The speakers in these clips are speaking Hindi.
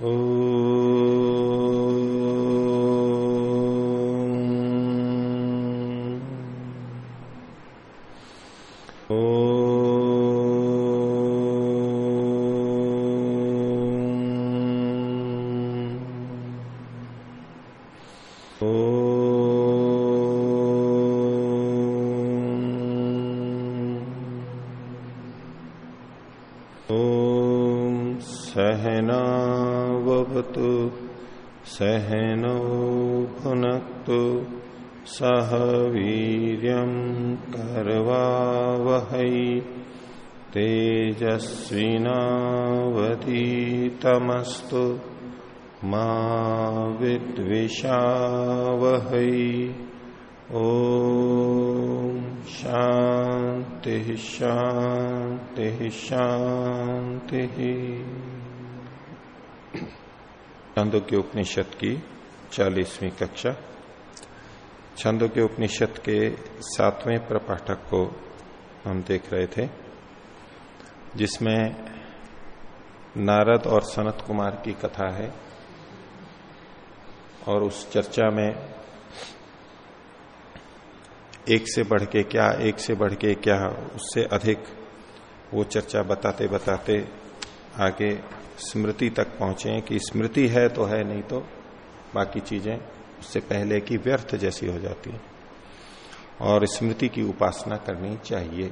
Oh. तेजस्विनावतीतमस्तु मा विद्विषावहै। ओ शांति शांति शांति छंदों के उपनिषद की चालीसवीं कक्षा। छंदों के उपनिषद के सातवें प्रपाठक को हम देख रहे थे। जिसमें नारद और सनत कुमार की कथा है और उस चर्चा में एक से बढ़ के क्या, एक से बढ़ के क्या, उससे अधिक वो चर्चा बताते बताते आगे स्मृति तक पहुँचे कि स्मृति है तो है नहीं तो बाकी चीज़ें उससे पहले की व्यर्थ जैसी हो जाती है। और स्मृति की उपासना करनी चाहिए।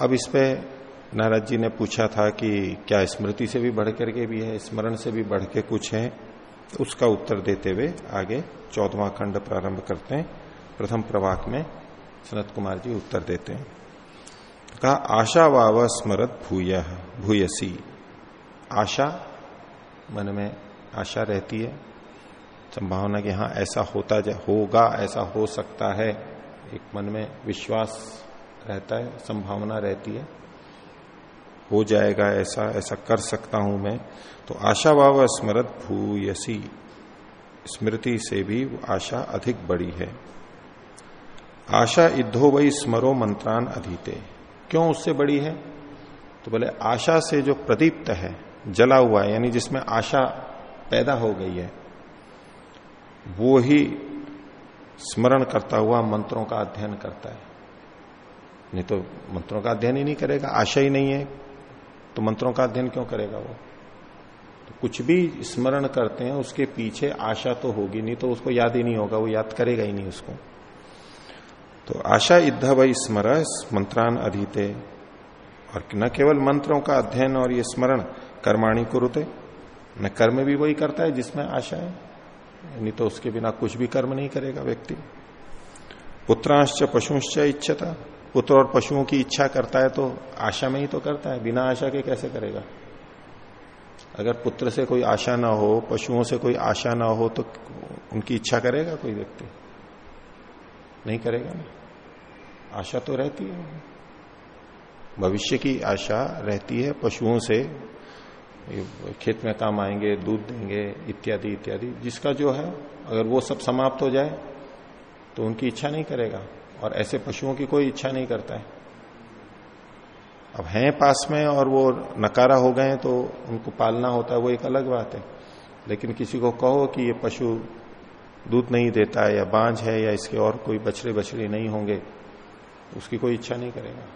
अब इस पे जी ने पूछा था कि क्या स्मृति से भी बढ़ करके भी है, स्मरण से भी बढ़ के कुछ है? तो उसका उत्तर देते हुए आगे चौदवा खंड प्रारंभ करते हैं। प्रथम प्रवाक में सनत कुमार जी उत्तर देते हैं। कहा, आशा वाव स्मरत भूय, भूयसी। आशा, मन में आशा रहती है। संभावना कि हाँ ऐसा होता जा, होगा, ऐसा हो सकता है। एक मन में विश्वास रहता है, संभावना रहती है। हो जाएगा ऐसा ऐसा कर सकता हूँ मैं। तो आशा वाव स्मरत भूयसी। स्मृति से भी आशा अधिक बड़ी है। आशा इद्धो वही स्मरो मंत्रान अधीते। क्यों उससे बड़ी है? तो बोले, आशा से जो प्रदीप्त है, जला हुआ है, यानी जिसमें आशा पैदा हो गई है, वो ही स्मरण करता हुआ मंत्रों का अध्ययन करता है। नहीं तो मंत्रों का अध्ययन ही नहीं करेगा आशा ही नहीं है। तो मंत्रों का अध्ययन क्यों करेगा वो? तो कुछ भी स्मरण करते हैं, उसके पीछे आशा तो होगी, नहीं तो उसको याद ही नहीं होगा, वो याद करेगा ही नहीं उसको। तो आशा इद्धा वही स्मर, मंत्रान अधीते। और न केवल मंत्रों का अध्ययन और ये स्मरण कर्माणी कुरुते, न कर्म भी वही करता है जिसमें आशा है। नहीं तो उसके बिना कुछ भी कर्म नहीं करेगा व्यक्ति। पुत्रांश्च पशुश्च इच्छता। पुत्र और पशुओं की इच्छा करता है तो आशा में ही तो करता है, बिना आशा के कैसे करेगा? अगर पुत्र से कोई आशा ना हो, पशुओं से कोई आशा ना हो तो उनकी इच्छा करेगा कोई व्यक्ति? नहीं करेगा ना। आशा तो रहती है। भविष्य की आशा रहती है पशुओं से। खेत में काम आएँगे, दूध देंगे, इत्यादि इत्यादि। जिसका जो है, अगर वो सब समाप्त हो जाए तो उनकी इच्छा नहीं करेगा। और ऐसे पशुओं की कोई इच्छा नहीं करता है। अब हैं पास में और वो नकारा हो गए तो उनको पालना होता है, वो एक अलग बात है। लेकिन किसी को कहो कि ये पशु दूध नहीं देता है या बांझ है या इसके और कोई बछड़े बछड़े नहीं होंगे, उसकी कोई इच्छा नहीं करेगा।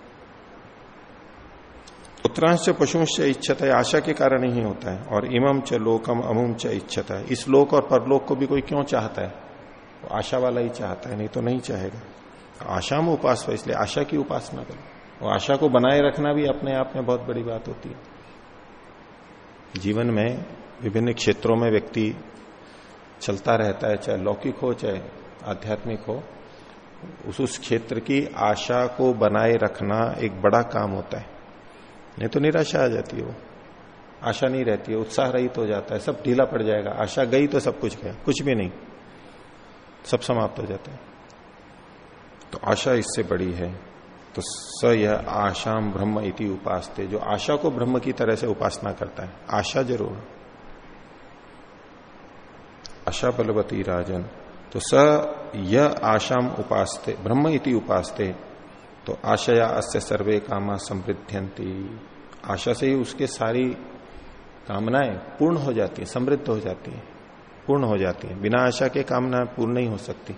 उत्तरांश पशुंश इच्छता है, आशा के कारण ही होता है, और इमम च लोकम अमुम च इच्छता है। इस लोक और परलोक को भी कोई क्यों चाहता है? वो आशा वाला ही चाहता है, नहीं तो नहीं चाहेगा। आशा में उपास इसलिए आशा की उपासना करो। और आशा को बनाए रखना भी अपने आप में बहुत बड़ी बात होती है। जीवन में विभिन्न क्षेत्रों में व्यक्ति चलता रहता है, चाहे लौकिक हो, चाहे आध्यात्मिक हो, उस उस क्षेत्र की आशा को बनाए रखना एक बड़ा काम होता है। नहीं तो निराशा आ जाती है वो। आशा नहीं रहती है, उत्साह रहित हो जाता है, सब ढीला पड़ जाएगा। आशा गई तो सब कुछ गया, कुछ भी नहीं, सब समाप्त हो जाता है। तो आशा इससे बड़ी है। तो स यह आशाम ब्रह्म इति उपासते, जो आशा को ब्रह्म की तरह से उपासना करता है। आशा ज़रूर। आशा बलवती राजन तो स यह आशाम उपासते, ब्रह्म इति उपासते तो आशया अस्य सर्वे कामा समृद्ध्यंती आशा से ही उसके सारी कामनाएँ पूर्ण हो जाती है, समृद्ध हो जाती है, पूर्ण हो जाती है। बिना आशा के कामना पूर्ण नहीं हो सकती।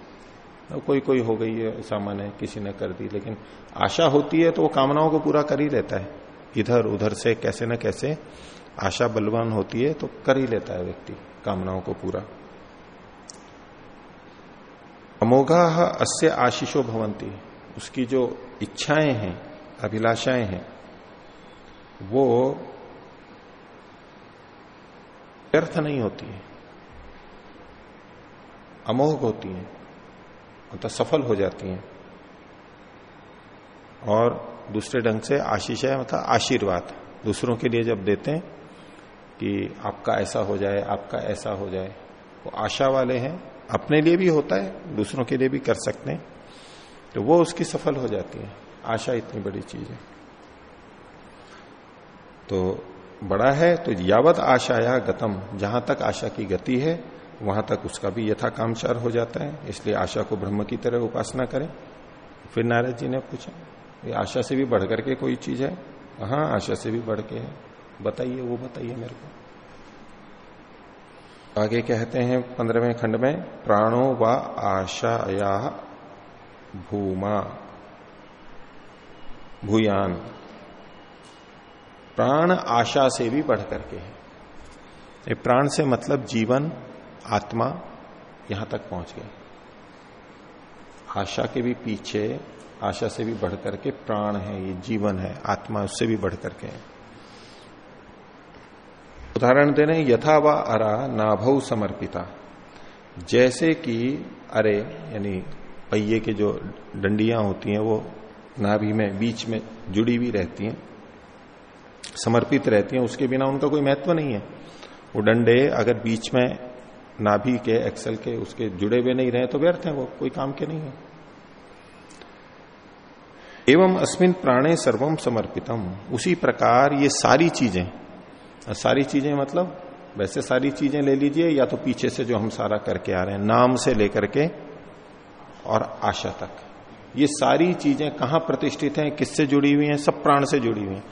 कोई कोई हो गई है सामान्य किसी ने कर दी, लेकिन आशा होती है तो वो कामनाओं को पूरा कर ही लेता है। इधर उधर से कैसे न कैसे आशा बलवान होती है तो कर ही लेता है व्यक्ति कामनाओं को पूरा। अमोघा अस्य आशीषो भवंती उसकी जो इच्छाएँ हैं, अभिलाषाएँ हैं, वो व्यर्थ नहीं होती है। अमोघ होती है। मतलब सफल हो जाती हैं। और दूसरे ढंग से आशीष है मतलब आशीर्वाद। दूसरों के लिए जब देते हैं कि आपका ऐसा हो जाए, आपका ऐसा हो जाए, वो तो आशा वाले हैं, अपने लिए भी होता है, दूसरों के लिए भी कर सकते हैं तो वो उसकी सफल हो जाती है। आशा इतनी बड़ी चीज़ है। तो बड़ा है तो यावत आशाया गतम, जहाँ तक आशा की गति है वहाँ तक उसका भी यथा कामचार हो जाता है, इसलिए आशा को ब्रह्म की तरह उपासना करें। फिर नारद जी ने पूछा, ये आशा से भी बढ़ करके कोई चीज़ है? हाँ आशा से भी बढ़ के है। बताइए, वो बताइए मेरे को। आगे कहते हैं पंद्रहवें खंड में, प्राणो व आशाया भूमा। भूयान। प्राण आशा से भी बढ़ करके है। प्राण से मतलब जीवन आत्मा यहाँ तक पहुँच गए आशा के भी पीछे, आशा से भी बढ़ करके प्राण है, ये जीवन है, आत्मा उससे भी बढ़ करके है। उदाहरण दे रहे यथा व अरा नाभव समर्पिता। जैसे कि अरे, यानी पहिए के जो डंडियाँ होती हैं, वो नाभि में, बीच में जुड़ी हुई रहती हैं, समर्पित रहती हैं, उसके बिना उनका कोई महत्व नहीं है। वो डंडे अगर बीच में नाभि के, एक्सल के, उसके जुड़े हुए नहीं रहे तो व्यर्थ है वो, कोई काम के नहीं है। एवं अस्मिन प्राणे सर्वम समर्पितम। उसी प्रकार ये सारी चीज़ें सारी चीज़ें मतलब वैसे सारी चीज़ें ले लीजिए, या तो पीछे से जो हम सारा करके आ रहे हैं, नाम से लेकर के, और आशा तक। ये सारी चीज़ें कहाँ प्रतिष्ठित हैं, किससे जुड़ी हुई हैं, सब प्राण से जुड़ी हुई हैं।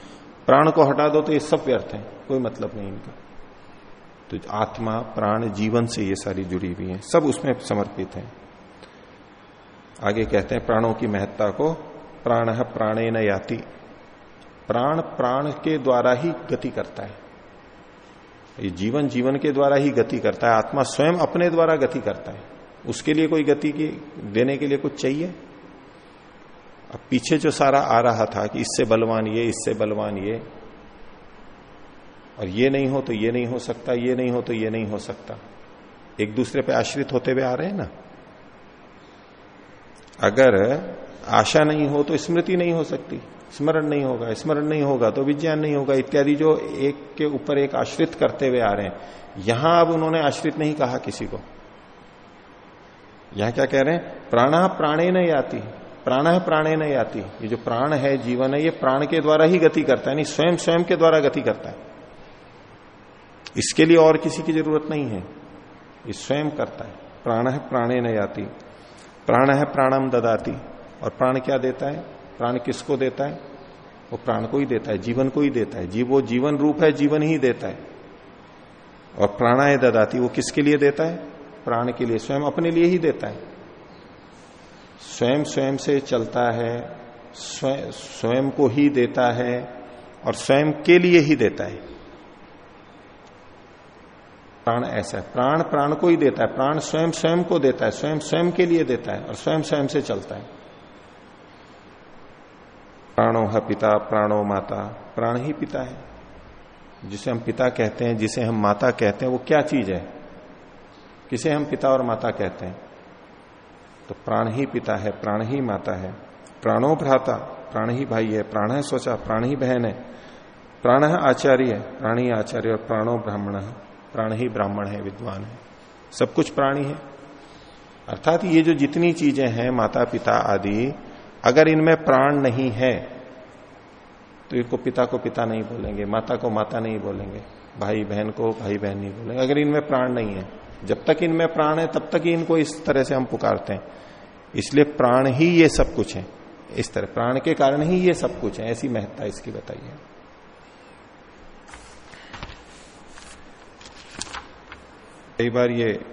प्राण को हटा दो तो ये सब व्यर्थ है, कोई मतलब नहीं इनका। तो आत्मा, प्राण, जीवन से ये सारी जुड़ी हुई है। सब उसमें समर्पित है। आगे कहते हैं, प्राणों की महत्ता को प्राण प्राणे न याति। प्राण प्राण के द्वारा ही गति करता है। ये जीवन जीवन के द्वारा ही गति करता है। आत्मा स्वयं अपने द्वारा गति करता है। उसके लिए कोई गति की, देने के लिए कुछ चाहिए? अब पीछे जो सारा आ रहा था कि इससे बलवान ये, इससे बलवान ये और ये नहीं हो तो ये नहीं हो सकता, ये नहीं हो तो ये नहीं हो सकता। एक दूसरे पे आश्रित होते हुए आ रहे हैं ना? अगर आशा नहीं हो तो स्मृति नहीं हो सकती, स्मरण नहीं होगा, स्मरण नहीं होगा तो विज्ञान नहीं होगा, इत्यादि जो एक के ऊपर एक आश्रित करते हुए आ रहे हैं। यहाँ अब उन्होंने आश्रित नहीं कहा किसी को। यहाँ क्या कह रहे हैं? प्राणा प्राणे नहीं आती प्राण प्राणे नहीं आती ये जो प्राण है, जीवन है, ये प्राण के द्वारा ही गति करता है नहीं स्वयं स्वयं के द्वारा गति करता है। इसके लिए और किसी की ज़रूरत नहीं है। ये स्वयं करता है। प्राण है प्राणे नहीं आती प्राण है प्राणम ददाती। और प्राण क्या देता है? प्राण किसको देता है? वो प्राण को ही देता है, जीवन को ही देता है। जीव वो जीवन रूप है, जीवन ही देता है। और प्राणाए ददाती, वो किसके लिए देता है? प्राण के लिए, स्वयं अपने लिए ही देता है। स्वयं स्वयं से चलता है स्वयं को ही देता है और स्वयं के लिए ही देता है। प्राण ऐसा है। प्राण प्राण को ही देता है। प्राण स्वयं स्वयं को देता है। स्वयं स्वयं के लिए देता है और स्वयं स्वयं से चलता है। प्राणो है पिता, प्राणो माता। प्राण ही पिता है। जिसे हम पिता कहते हैं, जिसे हम माता कहते हैं, वो क्या चीज़ है? किसे हम पिता और माता कहते हैं? तो प्राण ही पिता है, प्राण ही माता है। प्राणो भ्राता, प्राण ही भाई है। प्राण है सोचा प्राण ही बहन है। प्राण आचार्य है प्राणी आचार्य और प्राणो ब्राह्मण है। प्राण ही ब्राह्मण है, विद्वान है। सब कुछ प्राणी है। अर्थात ये जो जितनी चीज़ें हैं माता पिता आदि, अगर इनमें प्राण नहीं है तो इनको पिता को पिता नहीं बोलेंगे, माता को माता नहीं बोलेंगे भाई बहन को भाई बहन नहीं बोलेंगे। अगर इनमें प्राण नहीं है, जब तक इनमें प्राण है, तब तक ही इनको इस तरह से हम पुकारते हैं। इसलिए प्राण ही ये सब कुछ है। इस तरह, प्राण के कारण ही ये सब कुछ है, ऐसी महत्ता इसकी बताइए। कई बार ये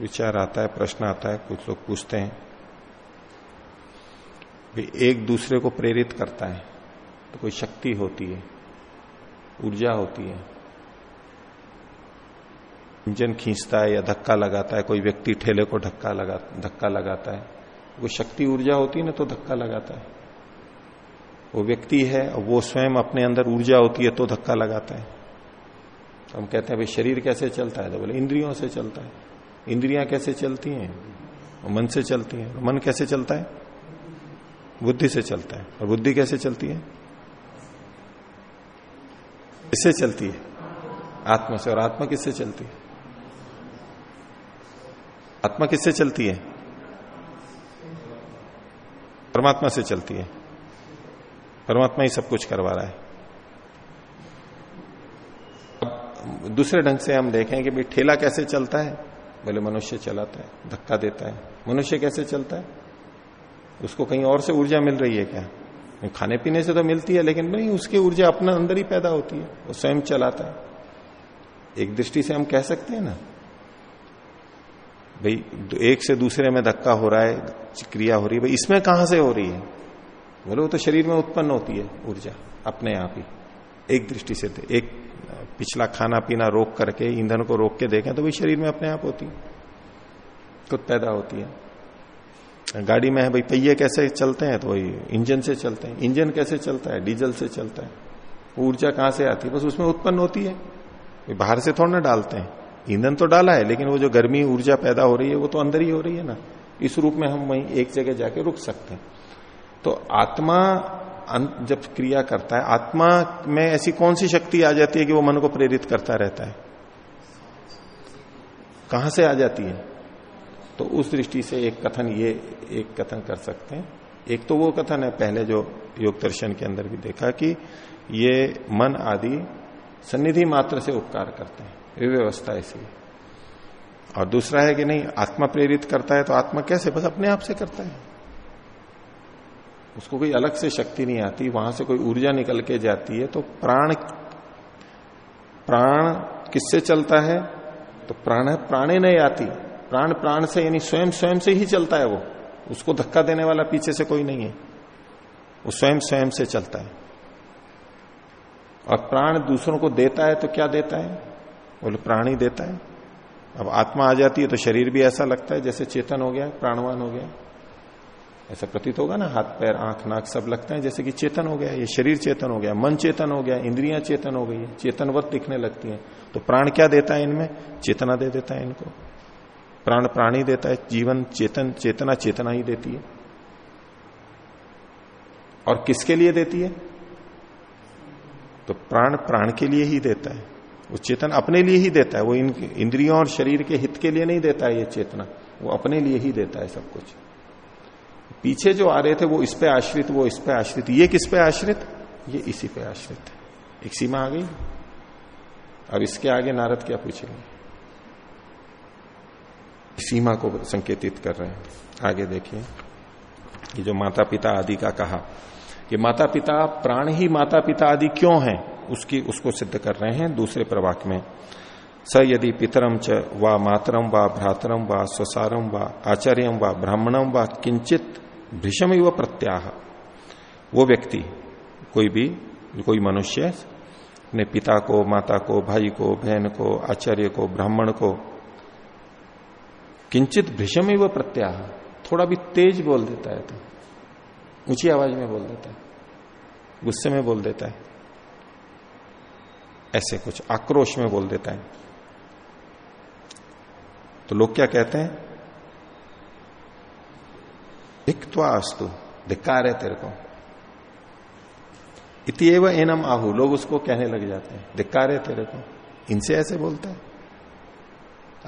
विचार आता है, प्रश्न आता है, कुछ लोग पूछते हैं। कि एक दूसरे को प्रेरित करता है तो कोई शक्ति होती है, ऊर्जा होती है। इंजन खींचता है या धक्का लगाता है, कोई व्यक्ति ठेले को धक्का लगा, धक्का लगाता है वो शक्ति ऊर्जा होती है ना तो धक्का लगाता है। वो व्यक्ति है वो स्वयं अपने अंदर ऊर्जा होती है तो धक्का लगाता है। तो हम कहते हैं, भाई, शरीर कैसे चलता है? तो बोले, इंद्रियों से चलता है। इंद्रियाँ कैसे चलती हैं? मन से चलती हैं। मन कैसे चलता है? बुद्धि से चलता है। और बुद्धि कैसे चलती है? इससे चलती है। आत्मा से। और आत्मा किससे चलती है? आत्मा किससे चलती है? परमात्मा से चलती है। परमात्मा ही सब कुछ करवा रहा है अब दूसरे ढंग से हम देखें कि भाई ठेला कैसे चलता है? बोले मनुष्य चलाता है, धक्का देता है। मनुष्य कैसे चलता है? उसको कहीं और से ऊर्जा मिल रही है क्या? खाने पीने से तो मिलती है, लेकिन नहीं उसकी ऊर्जा अपना अंदर ही पैदा होती है, वो स्वयं चलाता है। एक दृष्टि से हम कह सकते हैं ना, भाई एक से दूसरे में धक्का हो रहा है, क्रिया हो रही है, भाई, इसमें कहाँ से हो रही है? बोले, वो तो शरीर में उत्पन्न होती है ऊर्जा, अपने आप ही। एक दृष्टि से एक पिछला खाना पीना रोक करके, ईंधन को रोक के देखें तो भाई शरीर में अपने आप होती है। खुद पैदा होती है। गाड़ी में है, भाई, पहिए कैसे चलते हैं तो वही इंजन से चलते हैं। इंजन कैसे चलता है? डीजल से चलता है। ऊर्जा कहाँ से आती है? बस उसमें उत्पन्न होती है। बाहर से थोड़ा ना डालते हैं। ईंधन तो डाला है, लेकिन वो जो गर्मी, ऊर्जा पैदा हो रही है, वो तो अंदर ही हो रही है ना। इस रूप में हम वहीं एक जगह जाके रुक सकते हैं। तो आत्मा जब क्रिया करता है, आत्मा में ऐसी कौन सी शक्ति आ जाती है कि वो मन को प्रेरित करता रहता है? कहाँ से आ जाती है? तो उस दृष्टि से एक कथन, ये एक कथन कर सकते हैं। एक तो वो कथन है, पहले जो योग दर्शन के अंदर भी देखा कि ये मन आदि सन्निधि मात्र से उपकार करते हैं व्यवस्था ऐसी और दूसरा है कि नहीं, आत्मा प्रेरित करता है तो आत्मा कैसे? बस अपने आप से करता है। उसको कोई अलग से शक्ति नहीं आती, वहाँ से कोई ऊर्जा निकल के जाती है तो प्राण प्राण किससे चलता है? तो प्राण है, प्राणे नहीं आती। प्राण प्राण से यानी स्वयं स्वयं से ही चलता है वो। उसको धक्का देने वाला पीछे से कोई नहीं है। वो स्वयं स्वयं से चलता है। और प्राण दूसरों को देता है तो क्या देता है? बोले, प्राण ही देता है। अब आत्मा आ जाती है तो शरीर भी ऐसा लगता है जैसे चेतन हो गया, प्राणवान हो गया। ऐसा प्रतीत होगा ना, हाथ, पैर, आँख, नाक सब लगता है, जैसे कि चेतन हो गया, ये शरीर चेतन हो गया, मन चेतन हो गया, इंद्रियाँ चेतन हो गई है, चेतनवत दिखने लगती हैं। तो प्राण क्या देता है इनमें? चेतना दे देता है इनको। प्राण प्राणी देता है, जीवन चेतन, चेतना चेतना ही देती है। और किसके लिए देती है? तो प्राण प्राण के लिए ही देता है। वो चेतन अपने लिए ही देता है, वो इंद्रियों और शरीर के हित के लिए नहीं देता है ये चेतना, वो अपने लिए ही देता है सब कुछ। पीछे जो आ रहे थे वो इस पे आश्रित, वो इस पे आश्रित। ये किस पे आश्रित? ये इसी पे आश्रित। एक सीमा आ गई। अब इसके आगे नारद क्या पूछेंगे? सीमा को संकेतित कर रहे हैं। आगे देखिए। ये जो माता पिता आदि का कहा कि माता पिता प्राण ही माता पिता आदि क्यों हैं? उसकी, उसको सिद्ध कर रहे हैं दूसरे प्रवाक में। स यदि पितरम च व मातरम व भ्रातरम व स्वसारम व आचार्यम व ब्राह्मणम व किंचित भीषम व प्रत्याह। वो व्यक्ति, कोई भी, कोई मनुष्य अपने पिता को, माता को, भाई को, बहन को, आचार्य को, ब्राह्मण को किंचित भीषम व प्रत्याह। थोड़ा भी तेज बोल देता है तो ऊँची आवाज़ में बोल देता है, गुस्से में बोल देता है, ऐसे कुछ आक्रोश में बोल देता है। तो लोग क्या कहते हैं? धिक्वा अस्तु धिक्कार है तेरे को। इतव एनम आहू, लोग उसको कहने लग जाते हैं। धिक्कार है तेरे को। इनसे ऐसे बोलता है।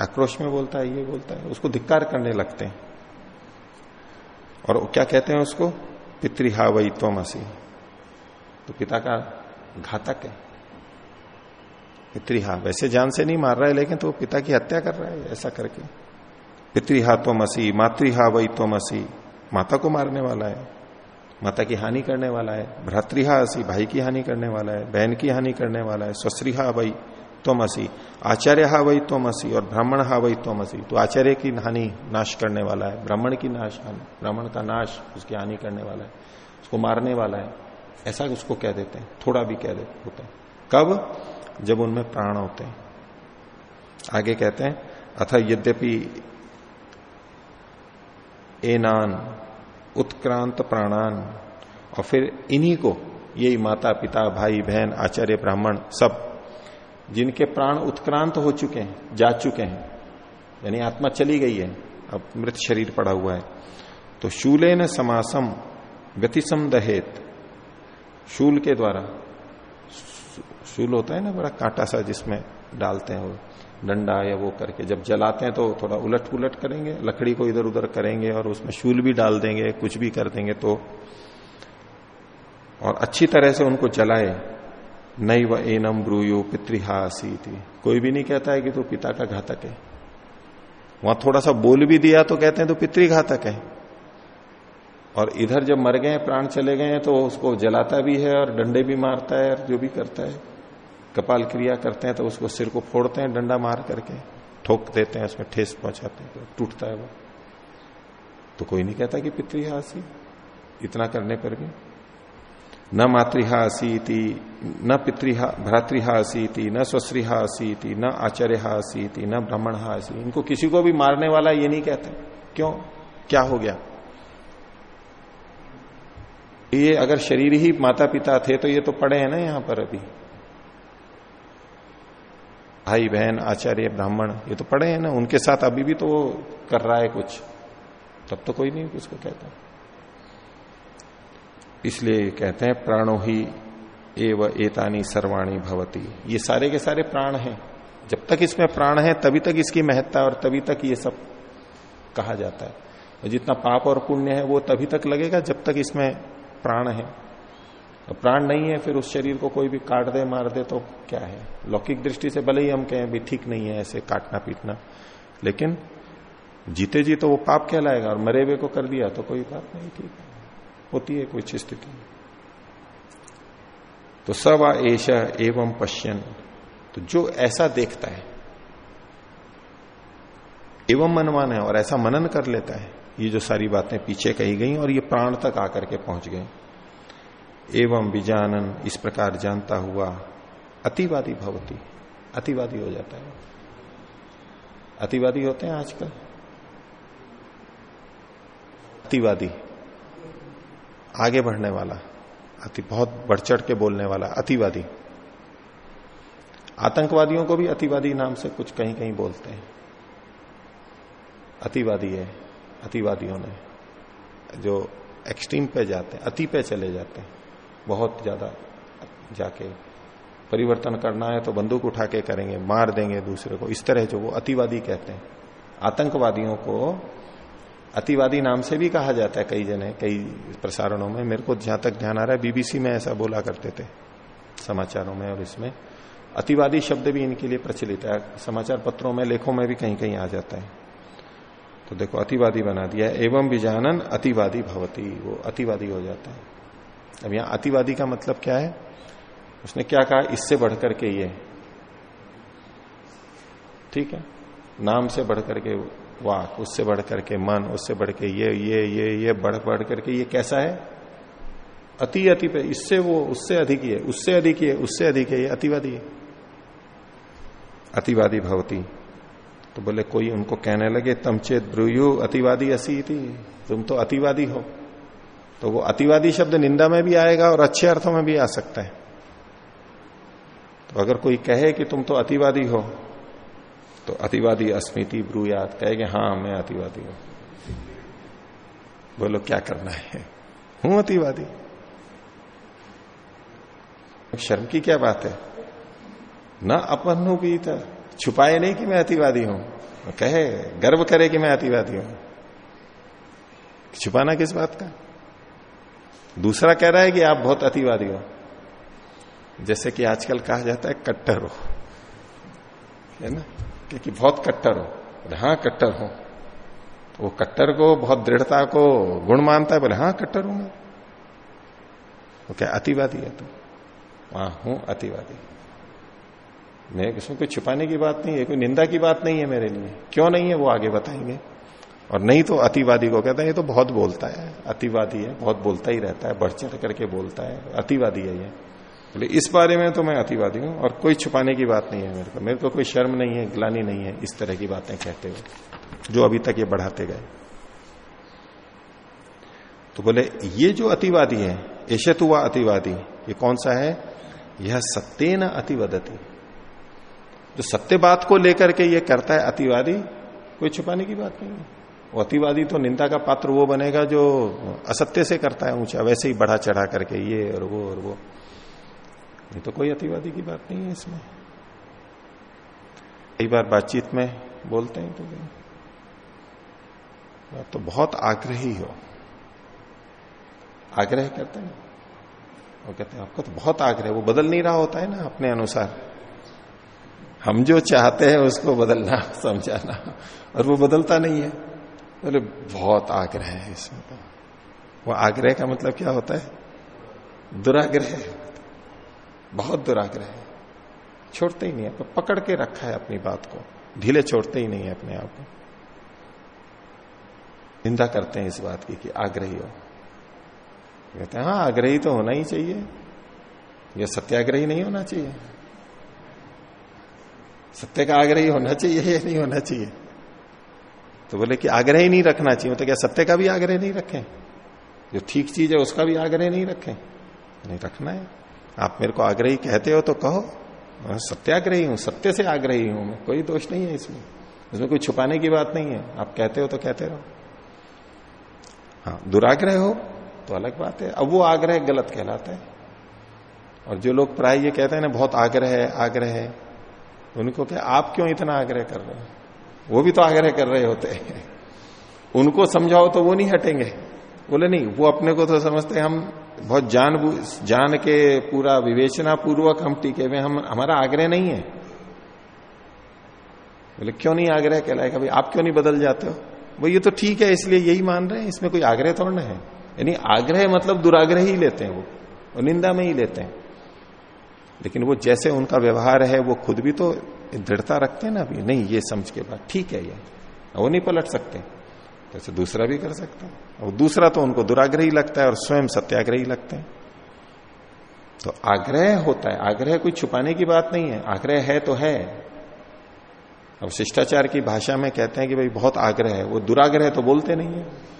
आक्रोश में बोलता है, ये बोलता है। उसको धिक्कार करने लगते हैं। और क्या कहते हैं उसको? पितृहा वही त्वमसी तो पिता का घातक है। पितृहा वैसे जान से नहीं मार रहा है, लेकिन तो पिता की हत्या कर रहा है, ऐसा करके। पितृहा तो मसी मातृहा वही तो मसी माता को मारने वाला है, माता की हानि करने वाला है भ्रातृहा असी, भाई की हानि करने वाला है, बहन की हानि करने वाला है स्वश्रीहा वही तुम असी आचार्य हा वही तुम असी और ब्राह्मण हा वही तुम असी तो आचार्य की हानि नाश करने वाला है, ब्राह्मण की नाश ब्राह्मण का नाश उसकी हानि करने वाला है, उसको मारने वाला है, ऐसा उसको कह देते हैं, थोड़ा भी कह देते होते हैं। कब? जब उनमें प्राण होते हैं। आगे कहते हैं, अथ यद्यपि एनान, उत्क्रांत प्राणान, और फिर इन्हीं को यही माता पिता, भाई बहन, आचार्य, ब्राह्मण, सब, जिनके प्राण उत्क्रांत हो चुके हैं, जा चुके हैं, यानी आत्मा चली गई है, अब मृत शरीर पड़ा हुआ है तो शूले न समासम व्यतिसम दहेत शूल के द्वारा शूल होता है ना, बड़ा कांटा सा जिसमें डालते हैं वो, डंडा या वो करके। जब जलाते हैं तो थोड़ा उलट पुलट करेंगे, लकड़ी को इधर उधर करेंगे और उसमें शूल भी डाल देंगे, कुछ भी कर देंगे तो। और अच्छी तरह से उनको जलाए। नई व एनम ब्रूयु पितृहासी थी कोई भी नहीं कहता है कि तो पिता का घातक है। वहाँ थोड़ा सा बोल भी दिया तो कहते हैं तो पितृघातक है। और इधर जब मर गए, प्राण चले गए तो उसको जलाता भी है और डंडे भी मारता है और जो भी करता है। कपाल क्रिया करते हैं तो उसको सिर को फोड़ते हैं, डंडा मार करके, ठोक देते हैं, उसमें ठेस पहुंचाते हैं तो टूटता है वो। तो कोई नहीं कहता कि पितृहासी, इतना करने पर भी। न मातृहा असीति न पितृहा असीति न स्वश्रीहा असीति न आचार्यहा असीति न ब्राह्मण असी इनको किसी को भी मारने वाला ये नहीं कहते। क्यों? क्या हो गया? ये अगर शरीर ही माता पिता थे तो ये तो पड़े हैं ना यहाँ पर अभी। भाई बहन, आचार्य, ब्राह्मण, ये तो पड़े हैं ना, उनके साथ अभी भी तो वो कर रहा है कुछ। तब तो कोई नहीं उसको कहता। इसलिए कहते हैं, प्राणो ही एव एतानी सर्वाणी भवती। ये सारे के सारे प्राण हैं। जब तक इसमें प्राण है, तभी तक इसकी महत्ता और तभी तक ये सब कहा जाता है। जितना पाप और पुण्य है, वो तभी तक लगेगा जब तक इसमें प्राण है। तो प्राण नहीं है, फिर उस शरीर को कोई भी काट दे, मार दे तो क्या है? लौकिक दृष्टि से भले ही हम कहें भी ठीक नहीं है ऐसे काटना पीटना, लेकिन जीते जी तो वो पाप कहलाएगा और मरे हुए को कर दिया तो कोई बात नहीं, ठीक है। होती है कुछ स्थिति। तो सब एश एवं पश्यन। तो जो ऐसा देखता है, एवं मनमान है और ऐसा मनन कर लेता है, ये जो सारी बातें पीछे कही गई और ये प्राण तक आकर के पहुँच गए एवं विजानन इस प्रकार जानता हुआ अतिवादी भवती, अतिवादी हो जाता है। अतिवादी होते हैं आजकल? अतिवादी। आगे बढ़ने वाला, अति, बहुत बढ़ चढ़ के बोलने वाला अतिवादी। आतंकवादियों को भी अतिवादी नाम से कुछ कहीं कहीं बोलते हैं। अतिवादी है, अतिवादियों ने, जो एक्सट्रीम पे जाते हैं, अति पे चले जाते हैं। बहुत ज़्यादा जाके परिवर्तन करना है तो बंदूक उठा के करेंगे, मार देंगे दूसरे को। इस तरह जो वो अतिवादी कहते हैं। आतंकवादियों को अतिवादी नाम से भी कहा जाता है कई जने, कई प्रसारणों में। मेरे को जहाँ तक ध्यान आ रहा है, बीबीसी में ऐसा बोला करते थे समाचारों में और इसमें। अतिवादी शब्द भी इनके लिए प्रचलित है। समाचार पत्रों में, लेखों में भी कहीं कहीं आ जाता है। तो देखो, अतिवादी बना दिया। एवं विजानन अतिवादी भवती। वो अतिवादी हो जाता है। अब यहाँ अतिवादी का मतलब क्या है? उसने क्या कहा? इससे बढ़कर के ये। ठीक है? नाम से बढ़कर के वाक, उससे बढ़ करके मन, उससे बढ़ के ये ये ये ये, बढ़ बढ़ करके ये कैसा है? अति अति पे, इससे वो, उससे अधिक है उससे अधिक है उससे अधिक है ये अतिवादी है। अतिवादी भवती। तो बोले, कोई उनको कहने लगे, तम चेत ब्रुयु अतिवादी असी थी तुम तो अतिवादी हो। तो वो अतिवादी शब्द निंदा में भी आएगा और अच्छे अर्थों में भी आ सकता है। तो अगर कोई कहे कि तुम तो अतिवादी हो तो अतिवादी अस्मृति ब्रूयात कहेंगे हाँ मैं अतिवादी हूँ। बोलो, क्या करना है? हूँ अतिवादी। शर्म की क्या बात है? न अपन भी था छुपाए नहीं कि मैं अतिवादी हूँ। कहे, गर्व करे कि मैं अतिवादी हूँ। छुपाना किस बात का? दूसरा कह रहा है कि आप बहुत अतिवादी हो। जैसे कि आजकल कहा जाता है, कट्टर हो। है ना? क्योंकि बहुत कट्टर हो। हाँ कट्टर हो। तो वो कट्टर को, बहुत दृढ़ता को गुण मानता है। बोले हाँ कट्टर हूँ मैं। वो क्या, अतिवादी है तो वहाँ हूँ, अतिवादी। मैं इसमें कोई छुपाने की बात नहीं है कोई निंदा की बात नहीं है मेरे लिए। क्यों नहीं है? वो आगे बताएँगे। और नहीं तो अतिवादी को कहते हैं, ये तो बहुत बोलता है। अतिवादी है, बहुत बोलता ही रहता है बढ़ चढ़ करके बोलता है। अतिवादी है ये। बोले, इस बारे में तो मैं अतिवादी हूँ और कोई छुपाने की बात नहीं है मेरे को। मेरे को कोई शर्म नहीं है, ग्लानी नहीं है इस तरह की बातें कहते हुए, जो अभी तक ये बढ़ाते गए। तो बोले, ये जो अतिवादी है एशत हुआ अतिवादी, ये कौन सा है? यह सत्य न अतिवदती। जो सत्य बात को लेकर के ये करता है अतिवादी, कोई छुपाने की बात नहीं है। अतिवादी तो निंदा का पात्र वो बनेगा जो असत्य से करता है ऊँचा, वैसे ही बढ़ा चढ़ा करके ये और वो और वो। ये तो कोई अतिवादी की बात नहीं है इसमें। कई बार बातचीत में बोलते हैं तो तो बहुत आग्रही हो। आग्रह करते हैं। वो कहते हैं, आपको तो बहुत आग्रह वो बदल नहीं रहा होता है ना अपने अनुसार। हम जो चाहते हैं उसको बदलना, समझाना, और वो बदलता नहीं है। बोले, बहुत आग्रह है इसमें तो। वो आग्रह का मतलब क्या होता है? दुराग्रह बहुत दुराग्रह है। छोड़ते ही नहीं है। पकड़ के रखा है अपनी बात को। ढीले छोड़ते ही नहीं है अपने आप को। निंदा करते हैं इस बात की कि आग्रही हो। कहते हैं हाँ आग्रही तो होना ही चाहिए। यह सत्याग्रही नहीं होना चाहिए। सत्य का आग्रही होना चाहिए या नहीं होना चाहिए? तो बोले कि आग्रह ही नहीं रखना चाहिए। तो क्या सत्य का भी आग्रह नहीं रखें? जो ठीक चीज़ है उसका भी आग्रह नहीं रखें। नहीं रखना है। आप मेरे को आग्रही कहते हो तो कहो। मैं सत्याग्रही हूँ, सत्य से आग्रही हूँ मैं। कोई दोष नहीं है इसमें। इसमें कोई छुपाने की बात नहीं है। आप कहते हो तो कहते रहो। हाँ दुराग्रह हो तो अलग बात है। अब वो आग्रह गलत कहलाता है। और जो लोग प्राय ये कहते हैं ना, बहुत आग्रह है आग्रह है। उनको क्या आप क्यों इतना आग्रह कर रहे हैं? वो भी तो आग्रह कर रहे होते हैं। उनको समझाओ तो वो नहीं हटेंगे। बोले, नहीं, वो अपने को तो समझते हम बहुत जान जान के पूरा विवेचना पूर्वक हम टीके में, हम, हमारा आग्रह नहीं है। बोले, क्यों नहीं आग्रह कहलाएगा? भाई आप क्यों नहीं बदल जाते हो? वो ये तो ठीक है, इसलिए यही मान रहे हैं। इसमें कोई आग्रह थोड़ा है। यानी आग्रह मतलब दुराग्रह ही लेते हैं वो निंदा में ही लेते हैं। लेकिन वो जैसे उनका व्यवहार है, वो खुद भी तो दृढ़ता रखते हैं ना अभी? नहीं, ये समझ के बाद ठीक है ये। वो नहीं पलट सकते। जैसे दूसरा भी कर सकता है। और दूसरा तो उनको दुराग्रही लगता है और स्वयं सत्याग्रही लगते हैं। तो आग्रह होता है। आग्रह कोई छुपाने की बात नहीं है। आग्रह है तो है। अब शिष्टाचार की भाषा में कहते हैं कि भाई, बहुत आग्रह है। वो दुराग्रह तो बोलते नहीं है।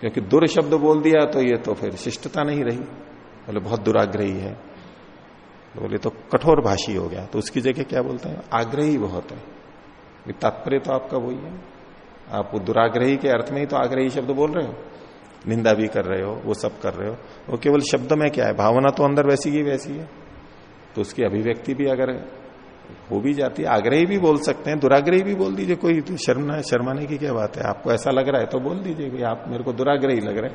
क्योंकि दुर शब्द बोल दिया तो ये तो फिर शिष्टता नहीं रही। बोले, बहुत दुराग्रही है। तो बोले तो कठोर भाषी हो गया। तो उसकी जगह क्या बोलते हैं? आग्रही बहुत है। तात्पर्य तो आपका वही है। आप दुराग्रही के अर्थ में ही तो आग्रही शब्द बोल रहे हो। निंदा भी कर रहे हो, वो सब कर रहे हो। वो केवल शब्द में क्या है? भावना तो अंदर वैसी ही वैसी है। तो उसकी अभिव्यक्ति भी अगर हो भी जाती है, आग्रही भी बोल सकते हैं, दुराग्रही भी बोल दीजिए, कोई तो शर्मना की क्या बात है? आपको ऐसा लग रहा है तो बोल दीजिए आप मेरे को दुराग्रही लग रहे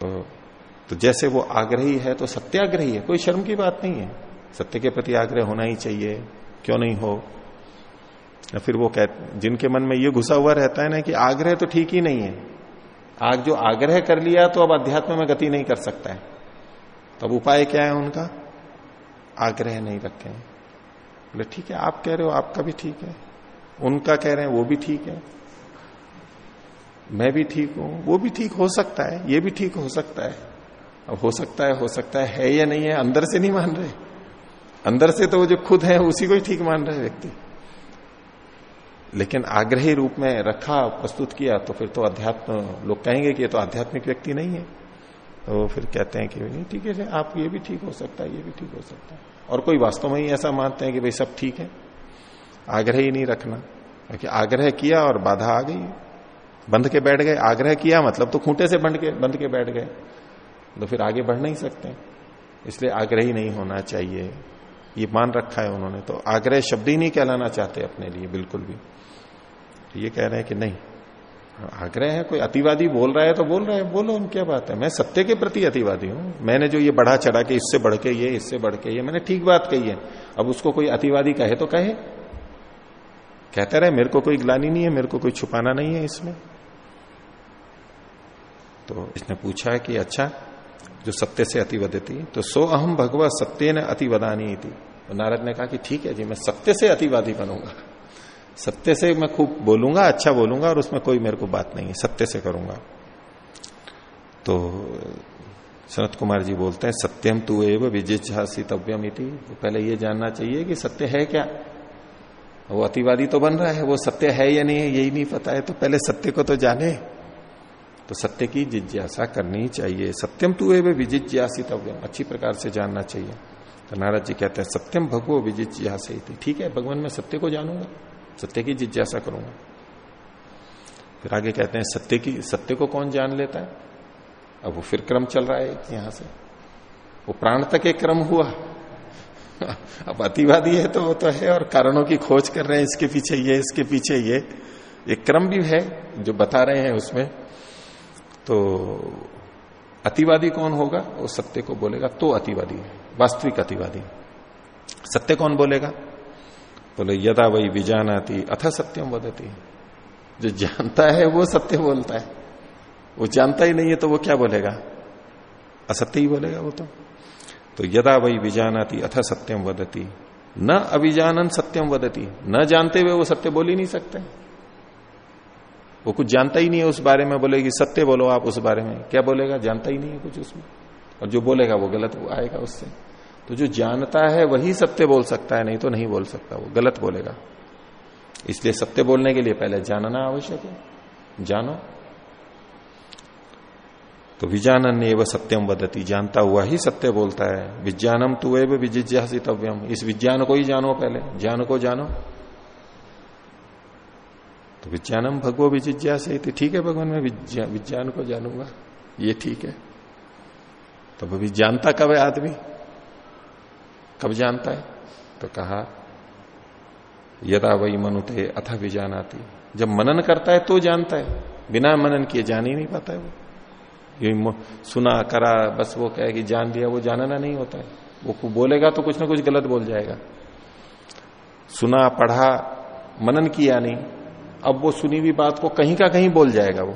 तो तो जैसे वो आग्रही है तो सत्याग्रही है, कोई शर्म की बात नहीं है। सत्य के प्रति आग्रह होना ही चाहिए, क्यों नहीं हो? या फिर वो कहते जिनके मन में ये घुसा हुआ रहता है ना कि आग्रह तो ठीक ही नहीं है, आग जो आग्रह कर लिया तो अब अध्यात्म में गति नहीं कर सकता है। तब उपाय क्या है उनका? आग्रह नहीं रखे। बोले, ठीक है, आप कह रहे हो, आपका भी ठीक है। उनका कह रहे हैं, वो भी ठीक है। मैं भी ठीक हूँ, वो भी ठीक हो सकता है, ये भी ठीक हो सकता है। अब हो सकता है, हो सकता है है या नहीं है, अंदर से नहीं मान रहे। अंदर से तो वो जो खुद है, उसी को ही ठीक मान रहे व्यक्ति। लेकिन आग्रही रूप में रखा, प्रस्तुत किया तो फिर तो अध्यात्म, लोग कहेंगे कि ये तो आध्यात्मिक व्यक्ति नहीं है। तो फिर कहते हैं कि नहीं, ठीक है, आप ये भी ठीक हो सकता है, ये भी ठीक हो सकता है। और कोई वास्तव में ही ऐसा मानते हैं कि भाई सब ठीक है? आग्रह ही नहीं रखना। क्योंकि आग्रह किया और बाधा आ गई। बंध के बैठ गए, आग्रह किया मतलब तो खूंटे से बंध के बंध के बैठ गए। तो फिर आगे बढ़ नहीं सकते। इसलिए आग्रही नहीं होना चाहिए। ये मान रखा है उन्होंने। तो आग्रह शब्द ही नहीं कहलाना चाहते अपने लिए, बिल्कुल भी। तो ये कह रहे हैं कि नहीं। आग्रह है, कोई अतिवादी बोल रहा है तो बोल रहा है। बोलो उन क्या बात है? मैं सत्य के प्रति अतिवादी हूँ। मैंने जो ये बढ़ा चढ़ा के, इससे बढ़ के ये, इससे बढ़ के ये, मैंने ठीक बात कही है। अब उसको कोई अतिवादी कहे तो कहे। कहते रहे, मेरे को कोई ग्लानी नहीं है, मेरे को कोई छुपाना नहीं है इसमें। तो इसने पूछा कि अच्छा जो सत्य से अति अतिवदती तो सो अहम भगवत सत्य ने अतिवदानी थी तो नारद ने कहा कि ठीक है जी, मैं सत्य से अतिवादी बनूँगा। सत्य से मैं खूब बोलूँगा अच्छा बोलूँगा और उसमें कोई मेरे को बात नहीं है, सत्य से करूँगा। तो सनत कुमार जी बोलते हैं सत्यम तू एव विजिज्ञासितव्यम इति। तो पहले ये जानना चाहिए कि सत्य है क्या? वो अतिवादी तो बन रहा है, वो सत्य है या नहीं है, यही नहीं पता है। तो पहले सत्य को तो जाने। तो सत्य की जिज्ञासा करनी चाहिए। सत्यम तू एवं विजिज्ञासितव्यम अच्छी प्रकार से जानना चाहिए। तो नारद जी कहते हैं, सत्यम भगवो विजिज्ञासे ठीक है, भगवान मैं सत्य को जानूँगा, सत्य की जिज्ञासा करूँगा। फिर आगे कहते हैं, सत्य की, सत्य को कौन जान लेता है? अब वो फिर क्रम चल रहा है यहाँ से। वो प्राण तक एक क्रम हुआ। अब अतिवादी है तो वो तो है, और कारणों की खोज कर रहे हैं, इसके पीछे ये, इसके पीछे ये। एक क्रम भी है, जो बता रहे हैं उसमें। तो अतिवादी कौन होगा? वो सत्य को बोलेगा तो अतिवादी वास्तविक अतिवादी सत्य कौन बोलेगा? बोले, यदा वही विजानाती, अथ सत्यम वदती। जो जानता है, वो सत्य बोलता है। वो जानता ही नहीं है तो वो क्या बोलेगा? असत्य ही बोलेगा वो तो। तो यदा वही विजानाती, अथ सत्यम वदती। न अभिजानन सत्यम वदती। न जानते हुए वो सत्य बोल ही नहीं सकते। वो कुछ जानता ही नहीं है उस बारे में, बोलेगी, सत्य बोलो आप उस बारे में। क्या बोलेगा? जानता ही नहीं है कुछ उसमें। और जो बोलेगा वो गलत आएगा उससे। तो जो जानता है वही सत्य बोल सकता है, नहीं तो नहीं बोल सकता वो। गलत बोलेगा। इसलिए सत्य बोलने के लिए पहले जानना आवश्यक है। जानो। तो विजानन एवं सत्यम वदती। जानता हुआ ही सत्य बोलता है। विज्ञानम तु एवं विजिज्ञासितव्यम। इस विज्ञान को ही जानो पहले। ज्ञान को जानो। तो विज्ञानम भगवो विजिज्ञा से ठीक है भगवान, मैं विज्ञान को जानूँगा। ये ठीक है। तो अभी जानता कब है आदमी? कब जानता है? तो कहा, यदा वही मनुते अथ विजानाती। जब मनन करता है तो जानता है। बिना मनन किए जान ही नहीं पाता है वो। ये सुना, करा, बस वो कहे कि जान दिया, वो जानना नहीं होता है। वो बोलेगा तो कुछ ना कुछ गलत बोल जाएगा। सुना, पढ़ा, मनन किया नहीं। अब वो सुनी हुई बात को कहीं का कहीं बोल जाएगा वो।